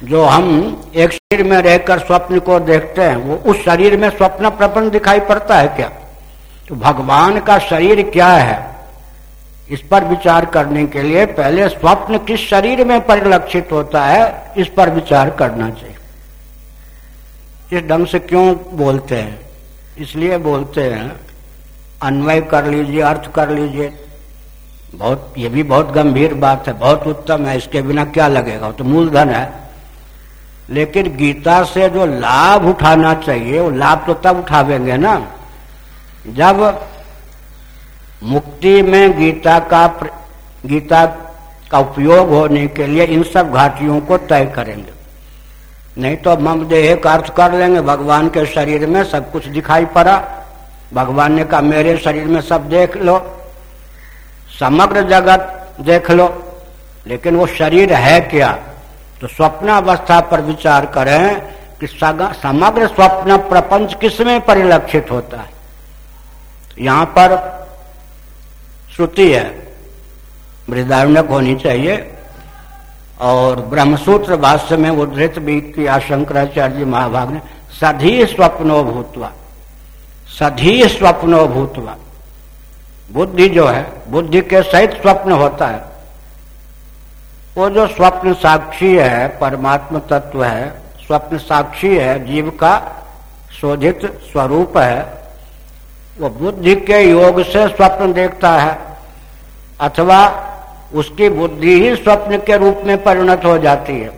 जो हम एक शरीर में रहकर स्वप्न को देखते हैं, वो उस शरीर में स्वप्न प्रपंच दिखाई पड़ता है क्या? तो भगवान का शरीर क्या है? इस पर विचार करने के लिए पहले स्वप्न किस शरीर में परिलक्षित होता है, इस पर विचार करना चाहिए। इस ढंग से क्यों बोलते हैं? इसलिए बोलते हैं, अन्वय कर लीजिए, अर्थ कर लीजिए। बहुत, ये भी बहुत गंभीर बात है, बहुत उत्तम है, इसके बिना क्या लगेगा? तो मूलधन है। लेकिन गीता से जो लाभ उठाना चाहिए, वो लाभ तो तब उठावेंगे ना, जब मुक्ति में गीता का गीता का उपयोग होने के लिए इन सब घाटियों को तय करेंगे। नहीं तो मम देह का अर्थ कर लेंगे, भगवान के शरीर में सब कुछ दिखाई पड़ा। भगवान ने कहा, मेरे शरीर में सब देख लो, समग्र जगत देख लो, लेकिन वो शरीर है क्या? तो स्वप्न अवस्था पर विचार करें कि समग्र स्वप्न प्रपंच किसमें परिलक्षित होता है? यहाँ पर श्रुति है। मृदारण्यक होनी चाहिए। और ब्रह्मसूत्र भाष्य में उद्धृत भी किया शंकराचार्य महाभाग ने सधी स्वप्नो भूतवा सधी स्वप्नो भूतवा। बुद्धि जो है, बुद्धि के सहित स्वप्न होता है। वो जो स्वप्न साक्षी है, परमात्म तत्व है, स्वप्न साक्षी है, जीव का शोधित स्वरूप है वो बुद्धि के योग से स्वप्न देखता है, अथवा उसकी बुद्धि ही स्वप्न के रूप में परिणत हो जाती है।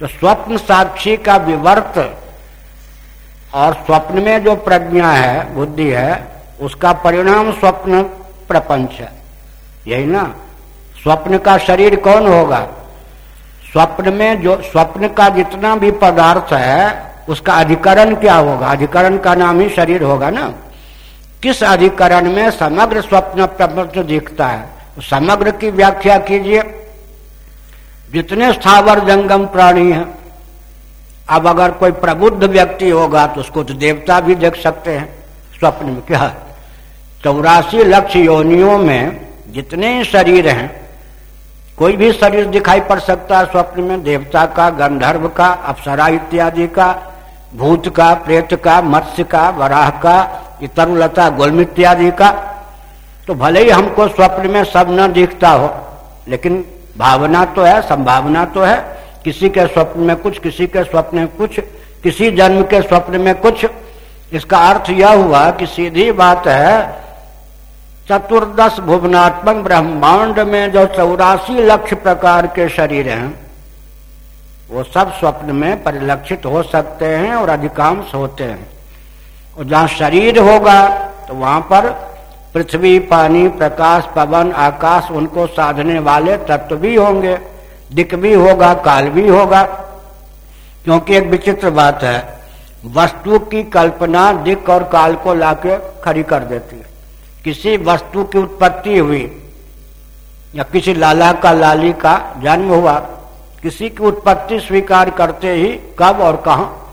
तो स्वप्न साक्षी का विवर्त और स्वप्न में जो प्रज्ञा है, बुद्धि है, उसका परिणाम स्वप्न प्रपंच है। यही ना? स्वप्न का शरीर कौन होगा? स्वप्न में जो, स्वप्न का जितना भी पदार्थ है, उसका अधिकरण क्या होगा? अधिकरण का नाम ही शरीर होगा ना? किस अधिकरण में समग्र स्वप्न प्रपंच दिखता है? समग्र की व्याख्या कीजिए। जितने स्थावर जंगम प्राणी हैं, अब अगर कोई प्रबुद्ध व्यक्ति होगा तो उसको तो देवता भी देख सकते हैं। स्वप्न में क्या चौरासी लक्ष योनियों में जितने शरीर हैं, कोई भी शरीर दिखाई पड़ सकता है स्वप्न में। देवता का, गंधर्व का, अप्सरा इत्यादि का, भूत का, प्रेत का, मत्स्य का, वराह का तरुलता गुलम का तो भले ही हमको स्वप्न में सब न दिखता हो, लेकिन भावना तो है, संभावना तो है, किसी के स्वप्न में कुछ, किसी के स्वप्न में कुछ, किसी जन्म के स्वप्न में कुछ। इसका अर्थ यह हुआ कि सीधी बात है, चतुर्दश भुवनात्मक ब्रह्मांड में जो चौरासी लक्ष्य प्रकार के शरीर हैं, वो सब स्वप्न में परिलक्षित हो सकते हैं और अधिकांश होते हैं। और जहाँ शरीर होगा तो वहाँ पर पृथ्वी, पानी, प्रकाश, पवन, आकाश, उनको साधने वाले तत्व भी होंगे। दिक भी होगा, काल भी होगा। क्योंकि एक विचित्र बात है, वस्तु की कल्पना दिक और काल को लाके खड़ी कर देती है। किसी वस्तु की उत्पत्ति हुई, या किसी लाला का, लाली का जन्म हुआ, किसी की उत्पत्ति स्वीकार करते ही कब और कहा।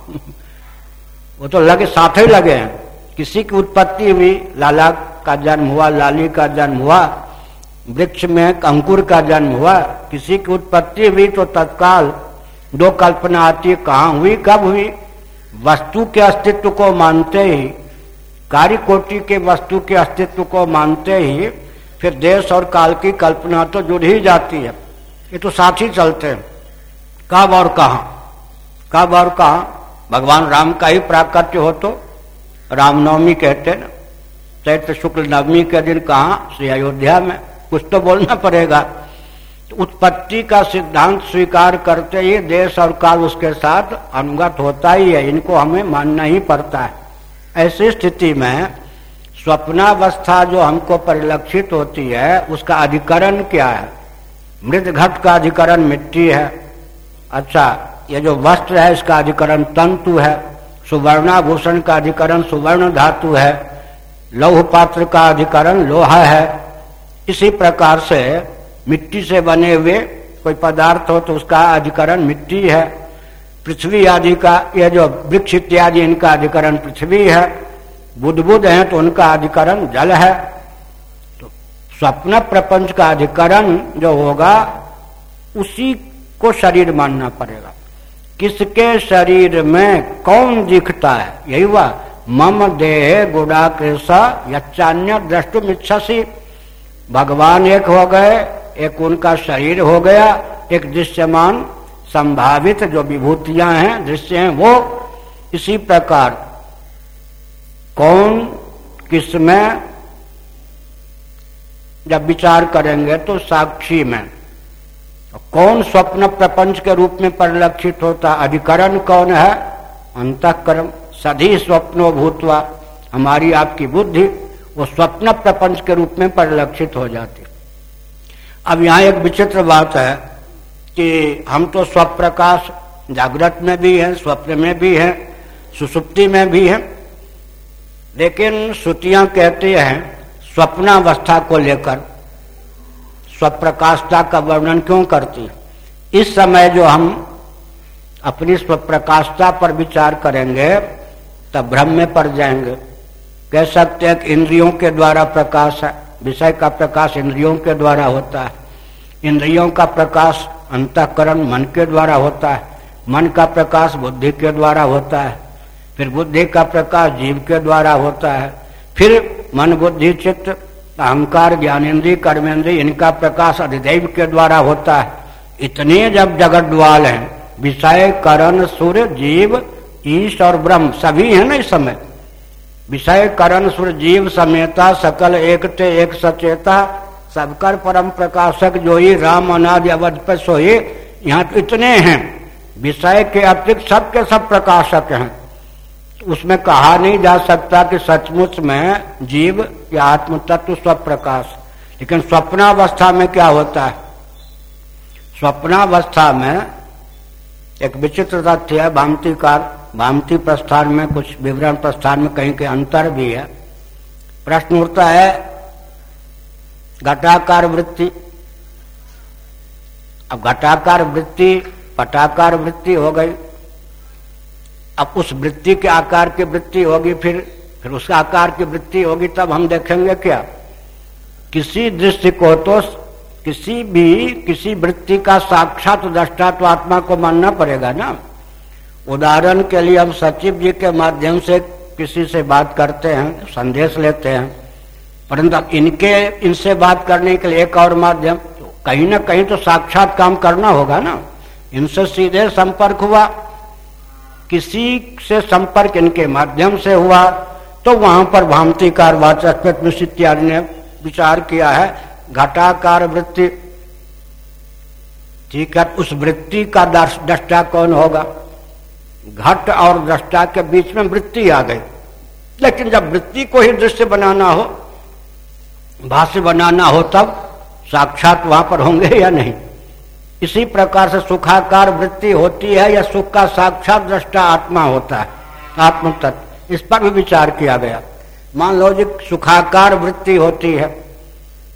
वो तो लगे, साथ ही लगे हैं। किसी की उत्पत्ति हुई, लाला का जन्म हुआ, लाली का जन्म हुआ, वृक्ष में अंकुर का जन्म हुआ, किसी की उत्पत्ति हुई तो तत्काल दो कल्पना आती कहा हुई, कब हुई? वस्तु के अस्तित्व को मानते ही कार्य कोटि के वस्तु के अस्तित्व को मानते ही, फिर देश और काल की कल्पना तो जुड़ ही जाती है। ये तो साथ ही चलते हैं। कब और कहा? कब और कहा? भगवान राम का ही प्राकट्य हो तो रामनवमी कहते ना, चैत्र शुक्ल नवमी के दिन कहा? श्री अयोध्या में। कुछ तो बोलना पड़ेगा। तो उत्पत्ति का सिद्धांत स्वीकार करते ही देश और काल उसके साथ अनुगत होता ही है। इनको हमें मानना ही पड़ता है। ऐसी स्थिति में स्वप्नावस्था जो हमको परिलक्षित होती है, उसका अधिकरण क्या है? मृत घट का अधिकरण मिट्टी है। अच्छा ये जो वस्त्र है, इसका अधिकरण तंतु है, सुवर्णाभूषण का अधिकरण सुवर्ण धातु है, लौह पात्र का अधिकरण लोहा है। इसी प्रकार से मिट्टी से बने हुए कोई पदार्थ हो तो उसका अधिकरण मिट्टी है। पृथ्वी आदि का यह जो वृक्ष इत्यादि, इनका अधिकरण पृथ्वी है। बुद्ध हैं तो उनका अधिकरण जल है। तो स्वप्न प्रपंच का अधिकरण जो होगा, उसी को शरीर मानना पड़ेगा। किसके शरीर में कौन दिखता है? यही हुआ, मम देह गुड़ा गुड़ाकृषा यच्चान्य दृष्टुमिच्छसी भगवान एक हो गए, एक उनका शरीर हो गया, एक दृश्यमान, संभावित जो विभूतियाँ हैं, दृश्य हैं वो। इसी प्रकार, कौन किसमें जब विचार करेंगे तो साक्षी में। कौन स्वप्न प्रपंच के रूप में परिलक्षित होता, अधिकरण कौन है? अंतकरण। सधी स्वप्नो भूतवा, हमारी आपकी बुद्धि, वो स्वप्न प्रपंच के रूप में परिलक्षित हो जाती। अब यहाँ एक विचित्र बात है कि हम तो स्वप्रकाश जागृत में भी हैं, स्वप्न में भी हैं, सुसुप्ति में भी हैं, लेकिन श्रुतियाँ कहती हैं, स्वप्नावस्था को लेकर स्वप्रकाशता का वर्णन क्यों करती? इस समय जो हम अपनी स्वप्रकाशता पर विचार करेंगे, तब भ्रम में पड़ जाएँगे। कह सकते हैं कि इंद्रियों के द्वारा प्रकाश है, विषय का प्रकाश इंद्रियों के द्वारा होता है। इंद्रियों का प्रकाश अंतकरण मन के द्वारा होता है, मन का प्रकाश बुद्धि के द्वारा होता है, फिर बुद्धि का प्रकाश जीव के द्वारा होता है, फिर मन बुद्धि चित्त अहंकार, ज्ञानेन्द्रीय कर्मेंद्रीय इनका प्रकाश अधिदेव के द्वारा होता है। इतने जब जगत द्वाल हैं, विषय, करण, सूर्य, जीव, ईश और ब्रह्म, सभी है ना इस समय। विषय, करण, सूर्य, जीव, समेता, सकल एक ते एक सचेता, सबकर परम प्रकाशक, जो ही राम, अनादि, अवध पर सोए यहाँ तो इतने हैं। विषय के अतिरिक्त सबके सब प्रकाशक हैं। उसमें कहा नहीं जा सकता कि सचमुच में जीव या आत्म तत्व स्वप्रकाश। लेकिन स्वप्नावस्था में क्या होता है? स्वप्नावस्था में एक विचित्र तथ्य है भामतीकार भामती प्रस्थान में, कुछ विवरण प्रस्थान में कहीं के अंतर भी है। प्रश्न उठता है, घटाकार वृत्ति, अब घटाकार वृत्ति, पटाकार वृत्ति हो गई। अब उस वृत्ति के आकार की वृत्ति होगी फिर फिर उस आकार की वृत्ति होगी, तब हम देखेंगे क्या? किसी दृष्टि को तो किसी भी, किसी वृत्ति का साक्षात दृष्टा तो आत्मा को मानना पड़ेगा ना? उदाहरण के लिए हम सचिव जी के माध्यम से किसी से बात करते हैं, संदेश लेते हैं, परंतु इनके, इनसे बात करने के लिए एक और माध्यम तो कहीं ना कहीं तो साक्षात काम करना होगा ना? इनसे सीधे संपर्क हुआ किसी से संपर्क इनके माध्यम से हुआ तो वहाँ पर भामतीकार वाचस्पत इत्यादि ने विचार किया है। घटाकार वृत्ति, ठीक है, उस वृत्ति का दृष्टा कौन होगा? घट और दृष्टा के बीच में वृत्ति आ गई। लेकिन जब वृत्ति को ही दृश्य बनाना हो, भाष्य बनाना हो तब साक्षात वहाँ पर होंगे या नहीं? इसी प्रकार से सुखाकार वृत्ति होती है, या सुख का साक्षात दृष्टा आत्मा होता है आत्म तत्व इस पर भी विचार किया गया। मान लो जी, सुखाकार वृत्ति होती है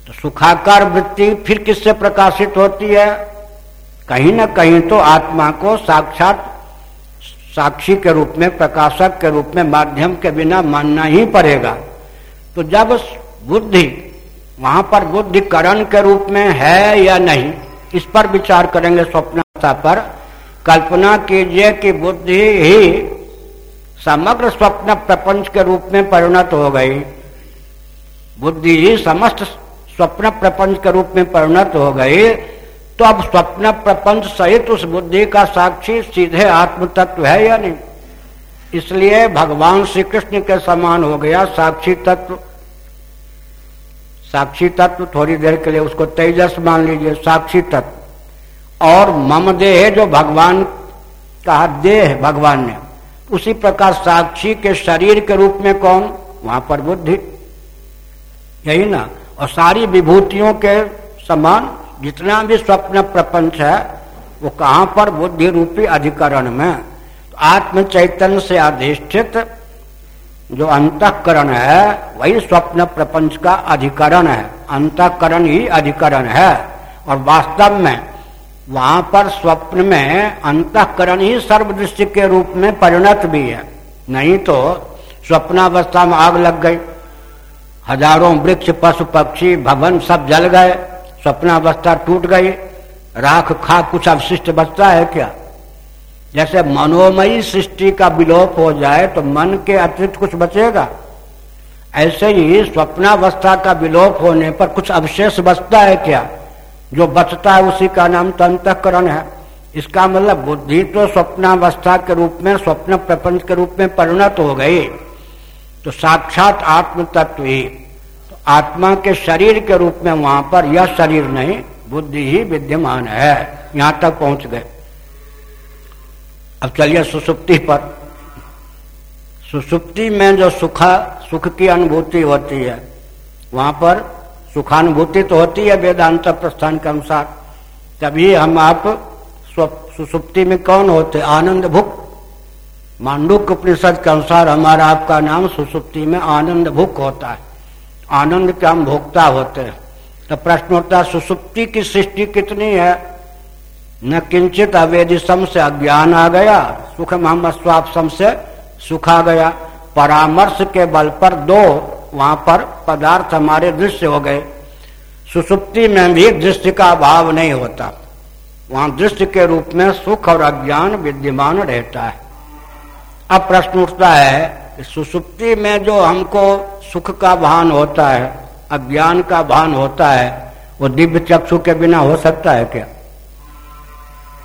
तो सुखाकार वृत्ति फिर किससे प्रकाशित होती है? कहीं ना कहीं तो आत्मा को साक्षात साक्षी के रूप में, प्रकाशक के रूप में, माध्यम के बिना मानना ही पड़ेगा। तो जब बुद्धि, वहाँ पर बुद्धिकरण के रूप में है या नहीं इस पर विचार करेंगे स्वप्नता पर। कल्पना कीजिए कि बुद्धि ही समग्र स्वप्न प्रपंच के रूप में परिणत हो गई। बुद्धि ही समस्त स्वप्न प्रपंच के रूप में परिणत हो गई। तो अब स्वप्न प्रपंच सहित उस बुद्धि का साक्षी सीधे आत्म तत्व है या नहीं? इसलिए भगवान श्री कृष्ण के समान हो गया साक्षी तत्व। साक्षी तत्व थोड़ी देर के लिए उसको तेजस मान लीजिए, साक्षी तत्व। और मम देह जो भगवान का देह भगवान ने, उसी प्रकार साक्षी के शरीर के रूप में कौन? वहाँ पर बुद्धि। यही ना? और सारी विभूतियों के समान जितना भी स्वप्न प्रपंच है, वो कहाँ पर बुद्धि रूपी अधिकरण में? तो आत्म चैतन्य से अधिष्ठित जो अंतकरण है, वही स्वप्न प्रपंच का अधिकरण है। अंतकरण ही अधिकरण है। और वास्तव में, वहाँ पर स्वप्न में अंतकरण ही सर्वदृष्टि के रूप में परिणत भी है। नहीं तो स्वप्नावस्था में आग लग गई। हज़ारों वृक्ष, पशु, पक्षी, भवन सब जल गए। स्वप्नावस्था टूट गई। राख खा कुछ अवशिष्ट बचता है क्या? जैसे मनोमयी सृष्टि का विलोप हो जाए तो मन के अतिरिक्त कुछ बचेगा। ऐसे ही स्वप्नावस्था का विलोप होने पर कुछ अवशेष बचता है क्या? जो बचता है उसी का नाम तो अंतकरण है। इसका मतलब बुद्धि तो स्वप्नावस्था के रूप में, स्वप्न प्रपंच के रूप में परिणत हो गई। तो साक्षात आत्म तत्व ही। तो आत्मा के शरीर के रूप में वहाँ पर यह शरीर नहीं, बुद्धि ही विद्यमान है। यहाँ तक पहुँच गए। अब चलिए सुसुप्ति पर। सुसुप्ति में जो सुखा, सुख की अनुभूति होती है, वहाँ पर सुखानुभूति तो होती है वेदांत प्रस्थान के अनुसार। तभी हम आप सुसुप्ति में कौन होते? आनंद भुक मांडुक उपनिषद के अनुसार हमारा आपका नाम सुसुप्ति में आनंद भुक होता है। आनंद के हम भोक्ता होते हैं। तो प्रश्न होता है, सुसुप्ति की सृष्टि कितनी है? न किंचित अवेदिशम से अज्ञान आ गया। सुख मोहम्मद स्वापसम से सुख आ गया। परामर्श के बल पर दो वहाँ पर पदार्थ हमारे दृश्य हो गए। सुसुप्ति में भी दृष्टि का अभाव नहीं होता। वहाँ दृष्टि के रूप में सुख और अज्ञान विद्यमान रहता है। अब प्रश्न उठता है, सुसुप्ति में जो हमको सुख का भान होता है, अज्ञान का भान होता है, वो दिव्य चक्षु के बिना हो सकता है क्या?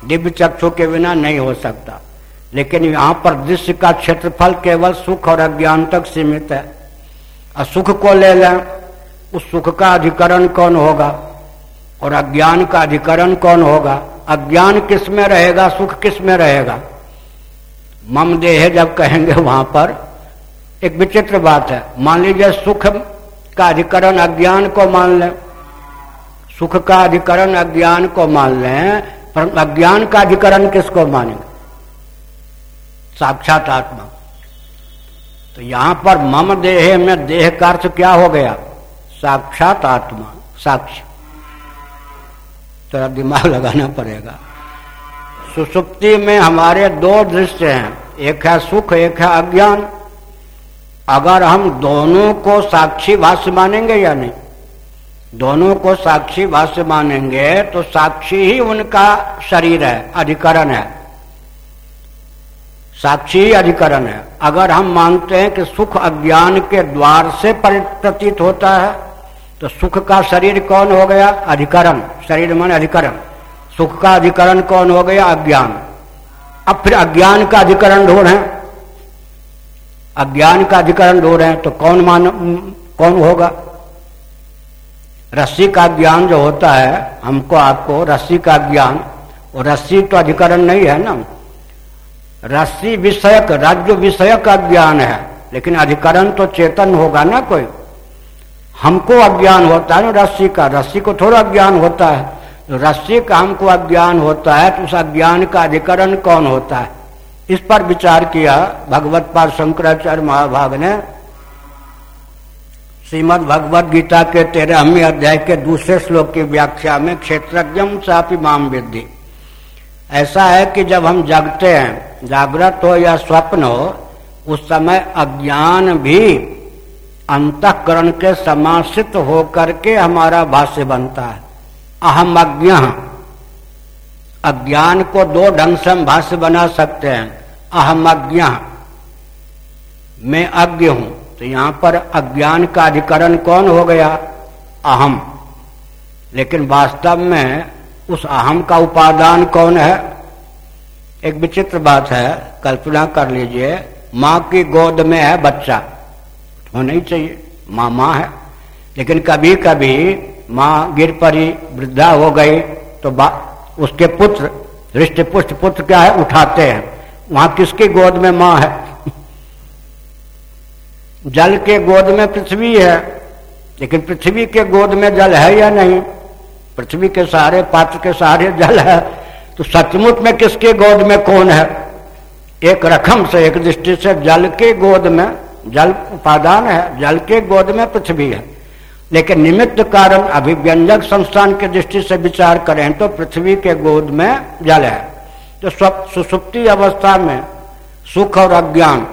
दिव्य चक्षु के बिना नहीं हो सकता। लेकिन यहाँ पर दृश्य का क्षेत्रफल केवल सुख और अज्ञान तक सीमित है। और सुख को ले लें, उस सुख का अधिकरण कौन होगा? और अज्ञान का अधिकरण कौन होगा? अज्ञान किसमें रहेगा, सुख किसमें रहेगा? मम देह जब कहेंगे वहाँ पर, एक विचित्र बात है। मान लीजिए सुख का अधिकरण अज्ञान को मान लें। सुख का अधिकरण अज्ञान को मान लें पर अज्ञान का अधिकरण किसको मानेंगे? साक्षात आत्मा। तो यहाँ पर मम देह में देह का अर्थ क्या हो गया? साक्षात आत्मा साक्ष तो दिमाग लगाना पड़ेगा। सुसुप्ति में हमारे दो दृश्य हैं। एक है सुख, एक है अज्ञान। अगर हम दोनों को साक्षी भाष्य मानेंगे या नहीं? दोनों को साक्षी भाष्य मानेंगे तो साक्षी ही उनका शरीर है, अधिकरण है। साक्षी ही अधिकरण है। अगर हम मानते हैं कि सुख अज्ञान के द्वार से प्रतीत होता है तो सुख का शरीर कौन हो गया? अधिकरण। शरीर मन अधिकरण। सुख का अधिकरण कौन हो गया? अज्ञान। अब फिर अज्ञान का अधिकरण ढूंढ अज्ञान का अधिकरण ढूंढ हैं तो कौन मान, कौन होगा? रस्सी का ज्ञान जो होता है, हमको आपको रस्सी का ज्ञान और रस्सी तो अधिकरण नहीं है ना। रस्सी विषयक, राज्य विषय का ज्ञान है, लेकिन अधिकरण तो चेतन होगा ना कोई। हमको अज्ञान होता है ना रस्सी का, रस्सी को थोड़ा ज्ञान होता है। तो रस्सी का हमको अज्ञान होता है तो उस अज्ञान का अधिकरण कौन होता है? इस पर विचार किया भगवत पाद शंकराचार्य महाभाग ने। श्रीमद भगवद गीता के तेरहवीं अध्याय के दूसरे श्लोक की व्याख्या में क्षेत्रज्ञम चापी माम विद्धि। ऐसा है कि जब हम जगते हैं, जागृत हो या स्वप्न हो, उस समय अज्ञान भी अंतकरण के समासित होकर के हमारा भाष्य बनता है। अहम अज्ञ। अज्ञान को दो ढंग से हम भाष्य बना सकते हैं। अहम अज्ञ। मैं अज्ञ हूँ। तो यहाँ पर अज्ञान का अधिकरण कौन हो गया? अहम। लेकिन वास्तव में उस अहम का उपादान कौन है? एक विचित्र बात है, कल्पना कर लीजिए, माँ की गोद में है बच्चा। होना ही चाहिए, माँ माँ है। लेकिन कभी कभी माँ गिर पड़ी, वृद्धा हो गई तो उसके पुत्र हृष्ट पुष्ट पुत्र क्या है? उठाते हैं। वहाँ किसकी गोद में माँ है? जल के गोद में पृथ्वी है, लेकिन पृथ्वी के गोद में जल है या नहीं? पृथ्वी के सहारे पात्र के सहारे जल है तो सचमुच में किसके गोद में कौन है? एक रकम से, एक दृष्टि से जल के गोद में जल उपादान है, जल के गोद में पृथ्वी है। लेकिन निमित्त कारण अभिव्यंजक संस्थान के दृष्टि से विचार करें तो पृथ्वी के गोद में जल है। तो सुसुप्ति अवस्था में सुख और अज्ञान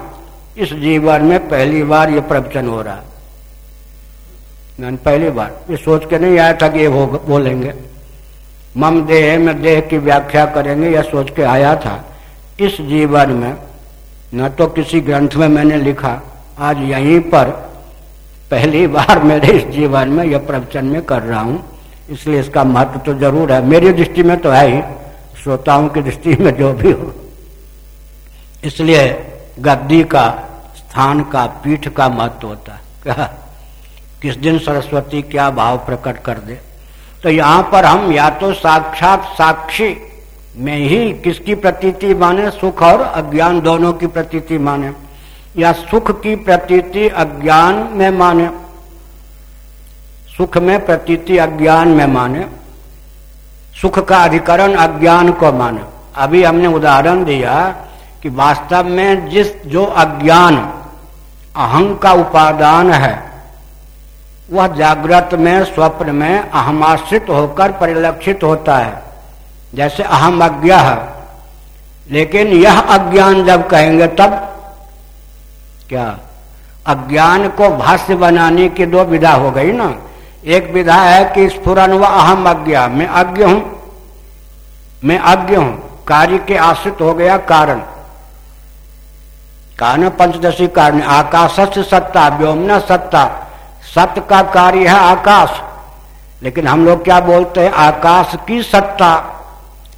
इस जीवन में पहली बार ये प्रवचन हो रहा। मैंने पहली बार। ये सोच के नहीं आया था कि ये हो बोलेंगे। मम देह में देह की व्याख्या करेंगे, यह सोच के आया था। इस जीवन में, न तो किसी ग्रंथ में मैंने लिखा। आज यहीं पर पहली बार मेरे इस जीवन में यह प्रवचन में कर रहा हूँ। इसलिए इसका महत्व तो ज़रूर है। मेरी दृष्टि में तो है ही। श्रोताओं की दृष्टि में जो भी हो। इसलिए गद्दी का स्थान का, पीठ का महत्व होता है। क्या किस दिन सरस्वती क्या भाव प्रकट कर दे? तो यहाँ पर हम या तो साक्षात साक्षी में ही किसकी प्रतीति माने, सुख और अज्ञान दोनों की प्रतीति माने, या सुख की प्रतीति अज्ञान में माने, सुख में प्रतीति अज्ञान में माने, सुख का अधिकरण अज्ञान को माने। अभी हमने उदाहरण दिया कि वास्तव में जिस, जो अज्ञान अहंग का उपादान है। वह जागृत में, स्वप्न में अहमाश्रित होकर परिलक्षित होता है। जैसे अहम अज्ञा है। लेकिन यह अज्ञान जब कहेंगे तब क्या? अज्ञान को भाष्य बनाने की दो विधा हो गई ना। एक विधा है कि स्फुरन व अहम अज्ञा। मैं अज्ञ हूँ। मैं अज्ञ हूँ। कार्य के आश्रित हो गया कारण। कारण पंचदशी कारण, आकाश से सत्ता व्योमना सत्ता। सत्य का कार्य है आकाश। लेकिन हम लोग क्या बोलते हैं? आकाश की सत्ता।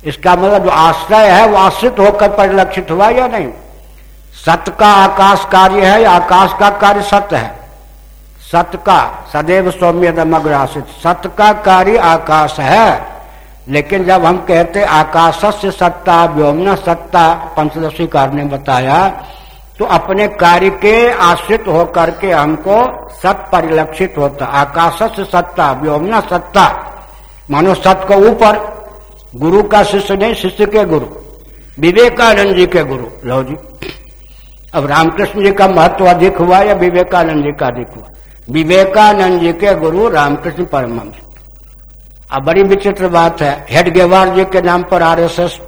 इसका मतलब जो आश्रय है, वो आश्रित होकर परिलक्षित हुआ या नहीं? सत्य का आकाश कार्य है या आकाश का कार्य सत्य है? सत्य का, सदैव सौम्य दमग्रासित सत्य का कार्य आकाश है। लेकिन जब हम कहते आकाश से सत्ता व्योमना सत्ता, पंचदशी कार ने बताया तो अपने कार्य के आश्रित होकर के हमको सत परिलक्षित होता, आकाश से सत्ता व्योमना सत्ता, मानो सत्य को ऊपर, गुरु का शिष्य नहीं, शिष्य के गुरु, विवेकानंद जी के गुरु। लो जी। अब रामकृष्ण जी का महत्व अधिक हुआ या विवेकानंद जी का अधिक हुआ? विवेकानंद जी के गुरु रामकृष्ण परमहंस। अब बड़ी विचित्र बात है हेड गेवार जी के नाम पर आरएसएस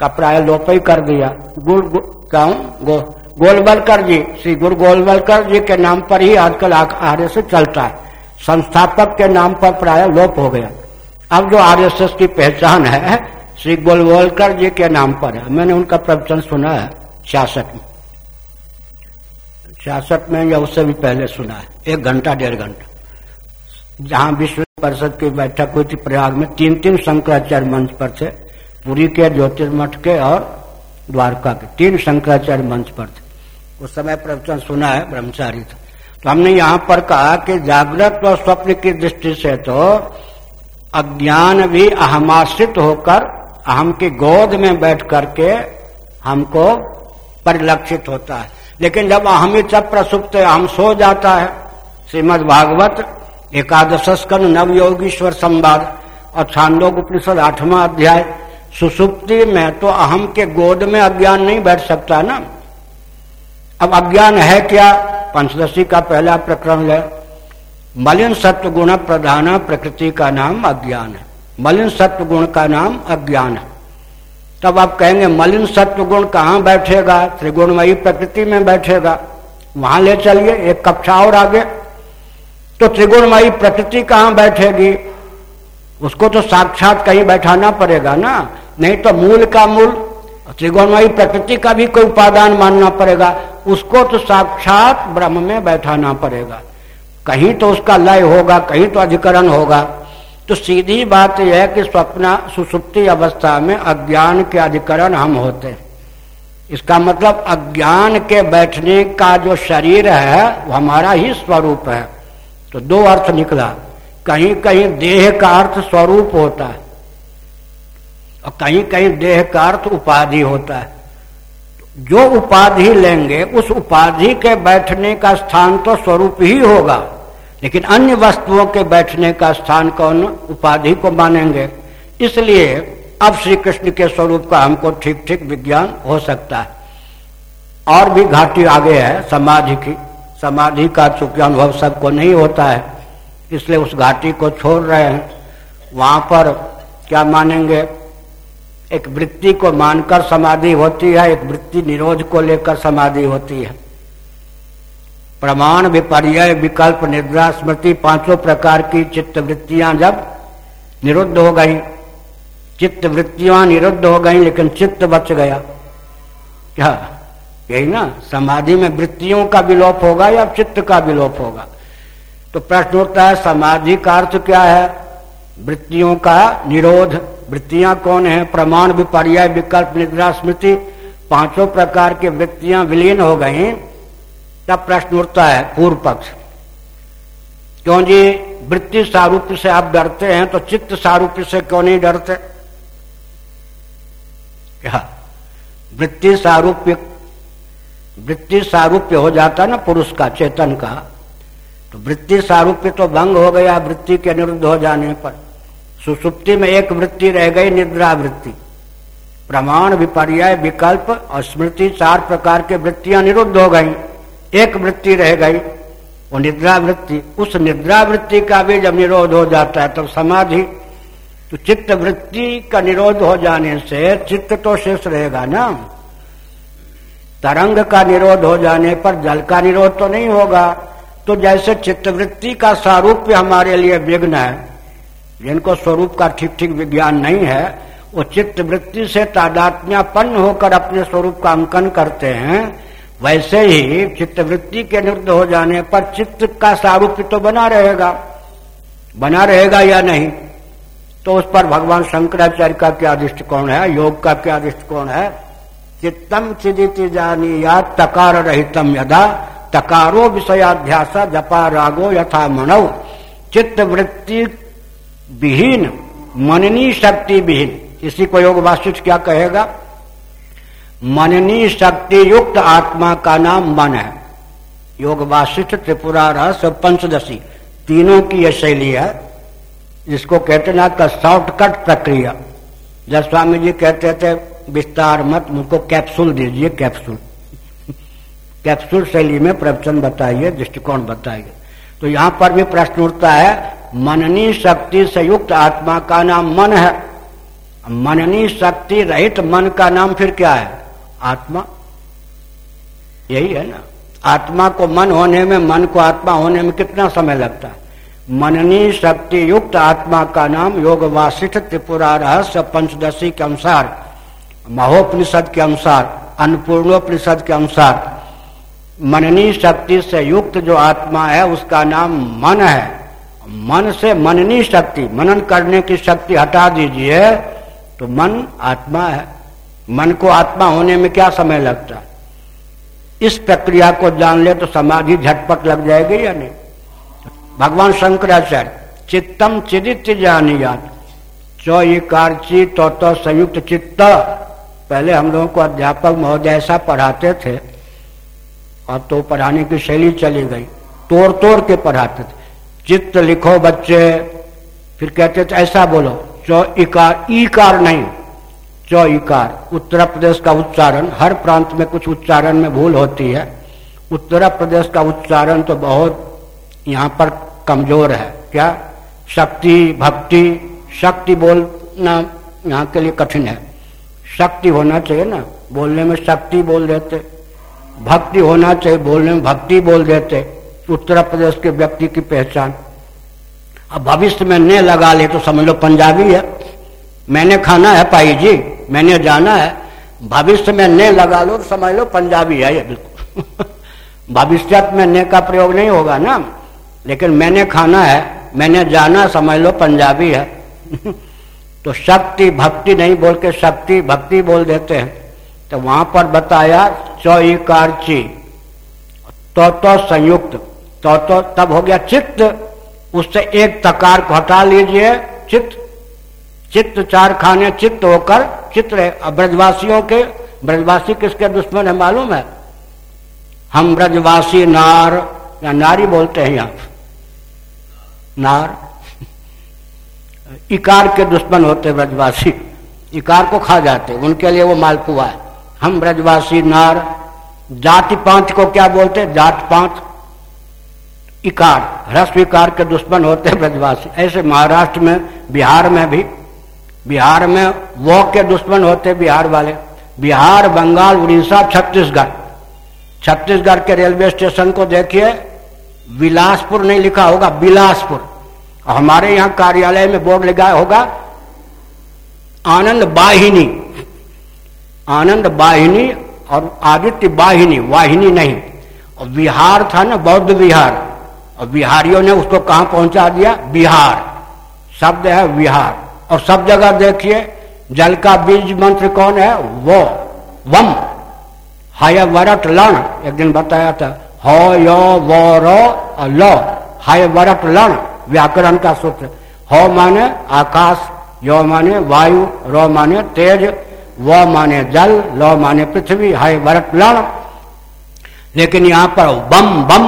का प्राय लोप ही कर दिया। गुरु क्या गो, गोलवलकर जी। श्री गुरु गोलवलकर जी के नाम पर ही आजकल आरएसएस चलता है। संस्थापक के नाम पर प्राय लोप हो गया। अब जो आरएसएस की पहचान है श्री गोलवलकर जी के नाम पर है। मैंने उनका प्रवचन सुना है छियासठ में। छियासठ में या उससे भी पहले सुना है। एक घंटा डेढ़ घंटा। जहाँ विश्व परिषद की बैठक हुई थी प्रयाग में तीन तीन शंकराचार्य मंच पर थे। पुरी के, ज्योतिर्मठ के और द्वारका के। तीन शंकराचार्य मंच पर थे। उस समय प्रवचन सुना है ब्रह्मचारी था। तो हमने यहाँ पर कहा कि जागृत और स्वप्न की दृष्टि से तो अज्ञान भी अहमाश्रित होकर अहम की गोद में बैठ करके हमको परिलक्षित होता है। लेकिन जब अहमित प्रसुप्त हम सो जाता है। श्रीमद भागवत एकादश स्कंद नवयोगीश्वर संवाद और छांदोग उपनिषद आठवां अध्याय सुसुप्ति में तो अहम के गोद में अज्ञान नहीं बैठ सकता ना। अब अज्ञान है क्या? पंचदशी का पहला प्रकरण है मलिन सत्व गुण प्रधान प्रकृति का नाम अज्ञान है। मलिन सत्व गुण का नाम अज्ञान है। तब आप कहेंगे, मलिन सत्व गुण कहाँ बैठेगा? त्रिगुणमयी प्रकृति में बैठेगा। वहाँ ले चलिए, एक कक्षा और आगे। तो त्रिगुणमयी प्रकृति कहाँ बैठेगी? उसको तो साक्षात कहीं बैठाना पड़ेगा ना। नहीं तो मूल का मूल, त्रिगुणमयी प्रकृति का भी कोई उपादान मानना पड़ेगा। उसको तो साक्षात ब्रह्म में बैठाना पड़ेगा। कहीं तो उसका लय होगा, कहीं तो अधिकरण होगा। तो सीधी बात यह है कि स्वप्न, सुसुप्ति अवस्था में अज्ञान के अधिकरण हम होते हैं। इसका मतलब अज्ञान के बैठने का जो शरीर है, वो हमारा ही स्वरूप है। तो दो अर्थ निकला। कहीं कहीं देह का अर्थ स्वरूप होता है। और कहीं कहीं देह का अर्थ उपाधि होता है। जो उपाधि लेंगे, उस उपाधि के बैठने का स्थान तो स्वरूप ही होगा। लेकिन अन्य वस्तुओं के बैठने का स्थान कौन? उपाधि को मानेंगे। इसलिए अब श्री कृष्ण के स्वरूप का हमको ठीक ठीक विज्ञान हो सकता है। और भी घाटी आगे है, समाधि की। समाधि का चूँकि अनुभव सबको नहीं होता है, इसलिए उस घाटी को छोड़ रहे हैं। वहाँ पर क्या मानेंगे? एक वृत्ति को मानकर समाधि होती है, एक वृत्ति निरोध को लेकर समाधि होती है। प्रमाण विपर्य विकल्प निद्रा, स्मृति, पाँचों प्रकार की चित्त वृत्तियाँ जब निरुद्ध हो गई, चित्त वृत्तियाँ निरुद्ध हो गई, लेकिन चित्त बच गया। क्या? यही ना, समाधि में वृत्तियों का विलोप होगा या चित्त का विलोप होगा? तो प्रश्न उठता है, समाधि का अर्थ क्या है? वृत्तियों का निरोध। वृत्तियाँ कौन है? प्रमाण विपर्य विकल्प निद्रा स्मृति। पाँचों प्रकार की वृत्तियाँ विलीन हो गई तब प्रश्न उठता है, पूर्व पक्ष। क्यों जी? वृत्ति सारूप्य से आप डरते हैं तो चित्त सारूप्य से क्यों नहीं डरते? क्या? वृत्ति सारूप्य वृत्ति सारूप्य हो जाता ना पुरुष का, चेतन का। तो वृत्ति सारूप्य तो भंग हो गया वृत्ति के निरुद्ध हो जाने पर। सुसुप्ति में एक वृत्ति रह गई निद्रा वृत्ति प्रमाण विपर्य विकल्प और स्मृति चार प्रकार के वृत्तियाँ निरुद्ध हो गई। एक वृत्ति रह गई, वो निद्रा वृत्ति उस निद्रा वृत्ति का भी जब निरोध हो जाता है, तब तो समाधि। तो चित्त वृत्ति का निरोध हो जाने से चित्त तो शेष रहेगा ना। तरंग का निरोध हो जाने पर जल का निरोध तो नहीं होगा। तो जैसे चित्तवृत्ति का स्वरूप हमारे लिए विघ्न है जिनको स्वरूप का ठीक ठीक विज्ञान नहीं है, वो चित्त वृत्ति से तादात्म्यापन्न होकर अपने स्वरूप का अंकन करते हैं। वैसे ही चित्तवृत्ति के निरुद्ध हो जाने पर चित्त का सारूप्य तो बना रहेगा। बना रहेगा या नहीं? तो उस पर भगवान शंकराचार्य का क्या दृष्टिकोण है, योग का क्या दृष्टिकोण है? चित्तम चिदिति जानी या तकार रहितम यदा, तकारो विषयाध्यास जपा रागो यथा मनव चित्त वृत्ति विहीन मननी शक्ति विहीन। इसी को योग वास्तुच क्या कहेगा? मननी शक्ति युक्त आत्मा का नाम मन है। योग वाशिष्ठ त्रिपुरा रहस्य पंचदशी, तीनों की यह शैली है, जिसको कहते ना का शॉर्टकट प्रक्रिया। जब स्वामी जी कहते थे, विस्तार मत, मुझको कैप्सूल दीजिए कैप्सूल कैप्सूल शैली में प्रवचन बताइए, दृष्टिकोण बताइए। तो यहाँ पर भी प्रश्न उठता है, मननी शक्ति से युक्त आत्मा का नाम मन है। मननी शक्ति रहित मन का नाम फिर क्या है? आत्मा। यही है ना। आत्मा को मन होने में, मन को आत्मा होने में कितना समय लगता है? मननी शक्ति युक्त आत्मा का नाम योग वासिष्ठ त्रिपुरा रहस्य पंचदशी के अनुसार, महोपनिषद के अनुसार, अन्नपूर्णोपनिषद के अनुसार मननी शक्ति से युक्त जो आत्मा है उसका नाम मन है। मन से मननी शक्ति मनन करने की शक्ति हटा दीजिए तो मन आत्मा है। मन को आत्मा होने में क्या समय लगता? है इस प्रक्रिया को जान ले तो समाधि झटपट लग जाएगी या नहीं? भगवान शंकराचार्य चित्तम चिदित जानियात। चौ ये कारची तो, तो संयुक्त चित्त। पहले हम लोगों को अध्यापक महोदय ऐसा पढ़ाते थे। और तो पढ़ाने की शैली चली गई। तोड़ तोड़ के पढ़ाते थे। चित्त लिखो बच्चे, फिर कहते थे, ऐसा बोलो, चौ इकार ईकार नहीं, चौ इकार। उत्तर प्रदेश का उच्चारण, हर प्रांत में कुछ उच्चारण में भूल होती है। उत्तर प्रदेश का उच्चारण तो बहुत यहाँ पर कमज़ोर है। क्या? शक्ति, भक्ति, शक्ति बोलना यहाँ के लिए कठिन है। शक्ति होना चाहिए ना। बोलने में शक्ति बोल देते। भक्ति होना चाहिए, बोलने में भक्ति बोल देते, उत्तर प्रदेश के व्यक्ति की पहचान। अब भविष्य में ने लगा ले तो समझ लो पंजाबी है। मैंने खाना है पाई जी, मैंने जाना है। भविष्य में ने लगा लो तो समझ लो पंजाबी है ये बिल्कुल। भविष्य में ने का प्रयोग नहीं होगा ना। लेकिन मैंने खाना है, मैंने जाना समझ लो पंजाबी है। तो शक्ति, भक्ति नहीं बोल के शक्ति, भक्ति बोल देते हैं। तो वहाँ पर बताया चौकार ची तो तो संयुक्त तो तो तब हो गया चित्त। उससे एक तकार को हटा लीजिए, चित्त। चित्त चार खाने चित्त होकर चित्र ब्रजवासियों के, ब्रजवासी किसके दुश्मन है मालूम है? हम ब्रजवासी नार, या नारी बोलते हैं यहाँ। नार। इकार के दुश्मन होते ब्रजवासी। इकार को खा जाते उनके लिए वो मालपुआ है। हम ब्रजवासी नार, जाति पाँच को क्या बोलते? जात पाँच। इकार ह्रस्व इकार के दुश्मन होते हैं ब्रजवासी। ऐसे महाराष्ट्र में, बिहार में भी, बिहार में वो के दुश्मन होते बिहार वाले। बिहार, बंगाल, उड़ीसा, छत्तीसगढ़। छत्तीसगढ़ के रेलवे स्टेशन को देखिए विलासपुर नहीं लिखा होगा, बिलासपुर। हमारे यहाँ कार्यालय में बोर्ड लगा होगा, आनंद वाहिनी आनंद वाहिनी और आदित्य वाहिनी वाहिनी नहीं। और बिहार था ना, बौद्ध विहार। और बिहारियों ने उसको कहाँ पहुँचा दिया? बिहार। शब्द है विहार। और सब जगह देखिए, जल का बीज मंत्र कौन है? वो, वम। हय वरट लण, एक दिन बताया था। हो, यो, वो, रो लो। हय वरट लण, व्याकरण का सूत्र। हो माने आकाश, यो माने वायु, रो माने तेज। व माने जल, लो माने पृथ्वी, हय वरट लण लेकिन यहाँ पर बम बम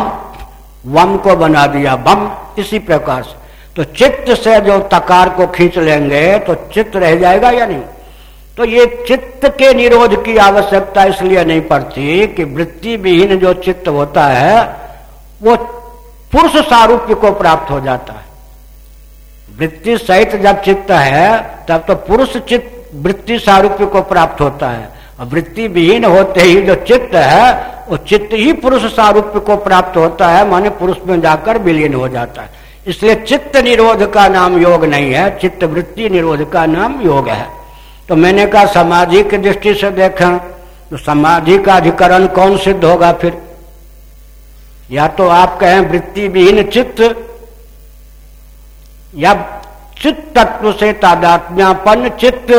वम को बना दिया, बम, इसी प्रकार से। तो चित्त से जो तकार को खींच लेंगे तो चित्त रह जाएगा या नहीं? तो ये चित्त के निरोध की आवश्यकता इसलिए नहीं पड़ती कि वृत्ति विहीन जो चित्त होता है, वो पुरुष सारूप्य को प्राप्त हो जाता है। वृत्ति सहित जब चित्त है, तब तो पुरुष चित्त वृत्ति सारूप्य को प्राप्त होता है। और वृत्ति विहीन होते ही जो चित्त है वो चित्त ही पुरुष सारूप्य को प्राप्त होता है, माने पुरुष में जाकर विलीन हो जाता है। इसलिए चित्त निरोध का नाम योग नहीं है, चित्त वृत्ति निरोध का नाम योग है। तो मैंने कहा, समाधि की दृष्टि से देखें तो समाधि का अधिकरण कौन सिद्ध होगा फिर? या तो आप कहें, वृत्ति विहीन चित्त, या चित्त तत्व से तादात्म्यापन चित्त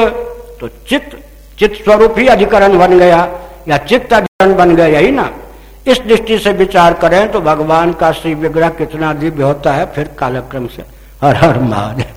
तो चित्त चित्त स्वरूप ही अधिकरण बन गया। या चित्त अधिकरण बन गया यही ना। इस दृष्टि से विचार करें तो भगवान का श्री विग्रह कितना दिव्य होता है, फिर कालक्रम से। हर हर महादेव।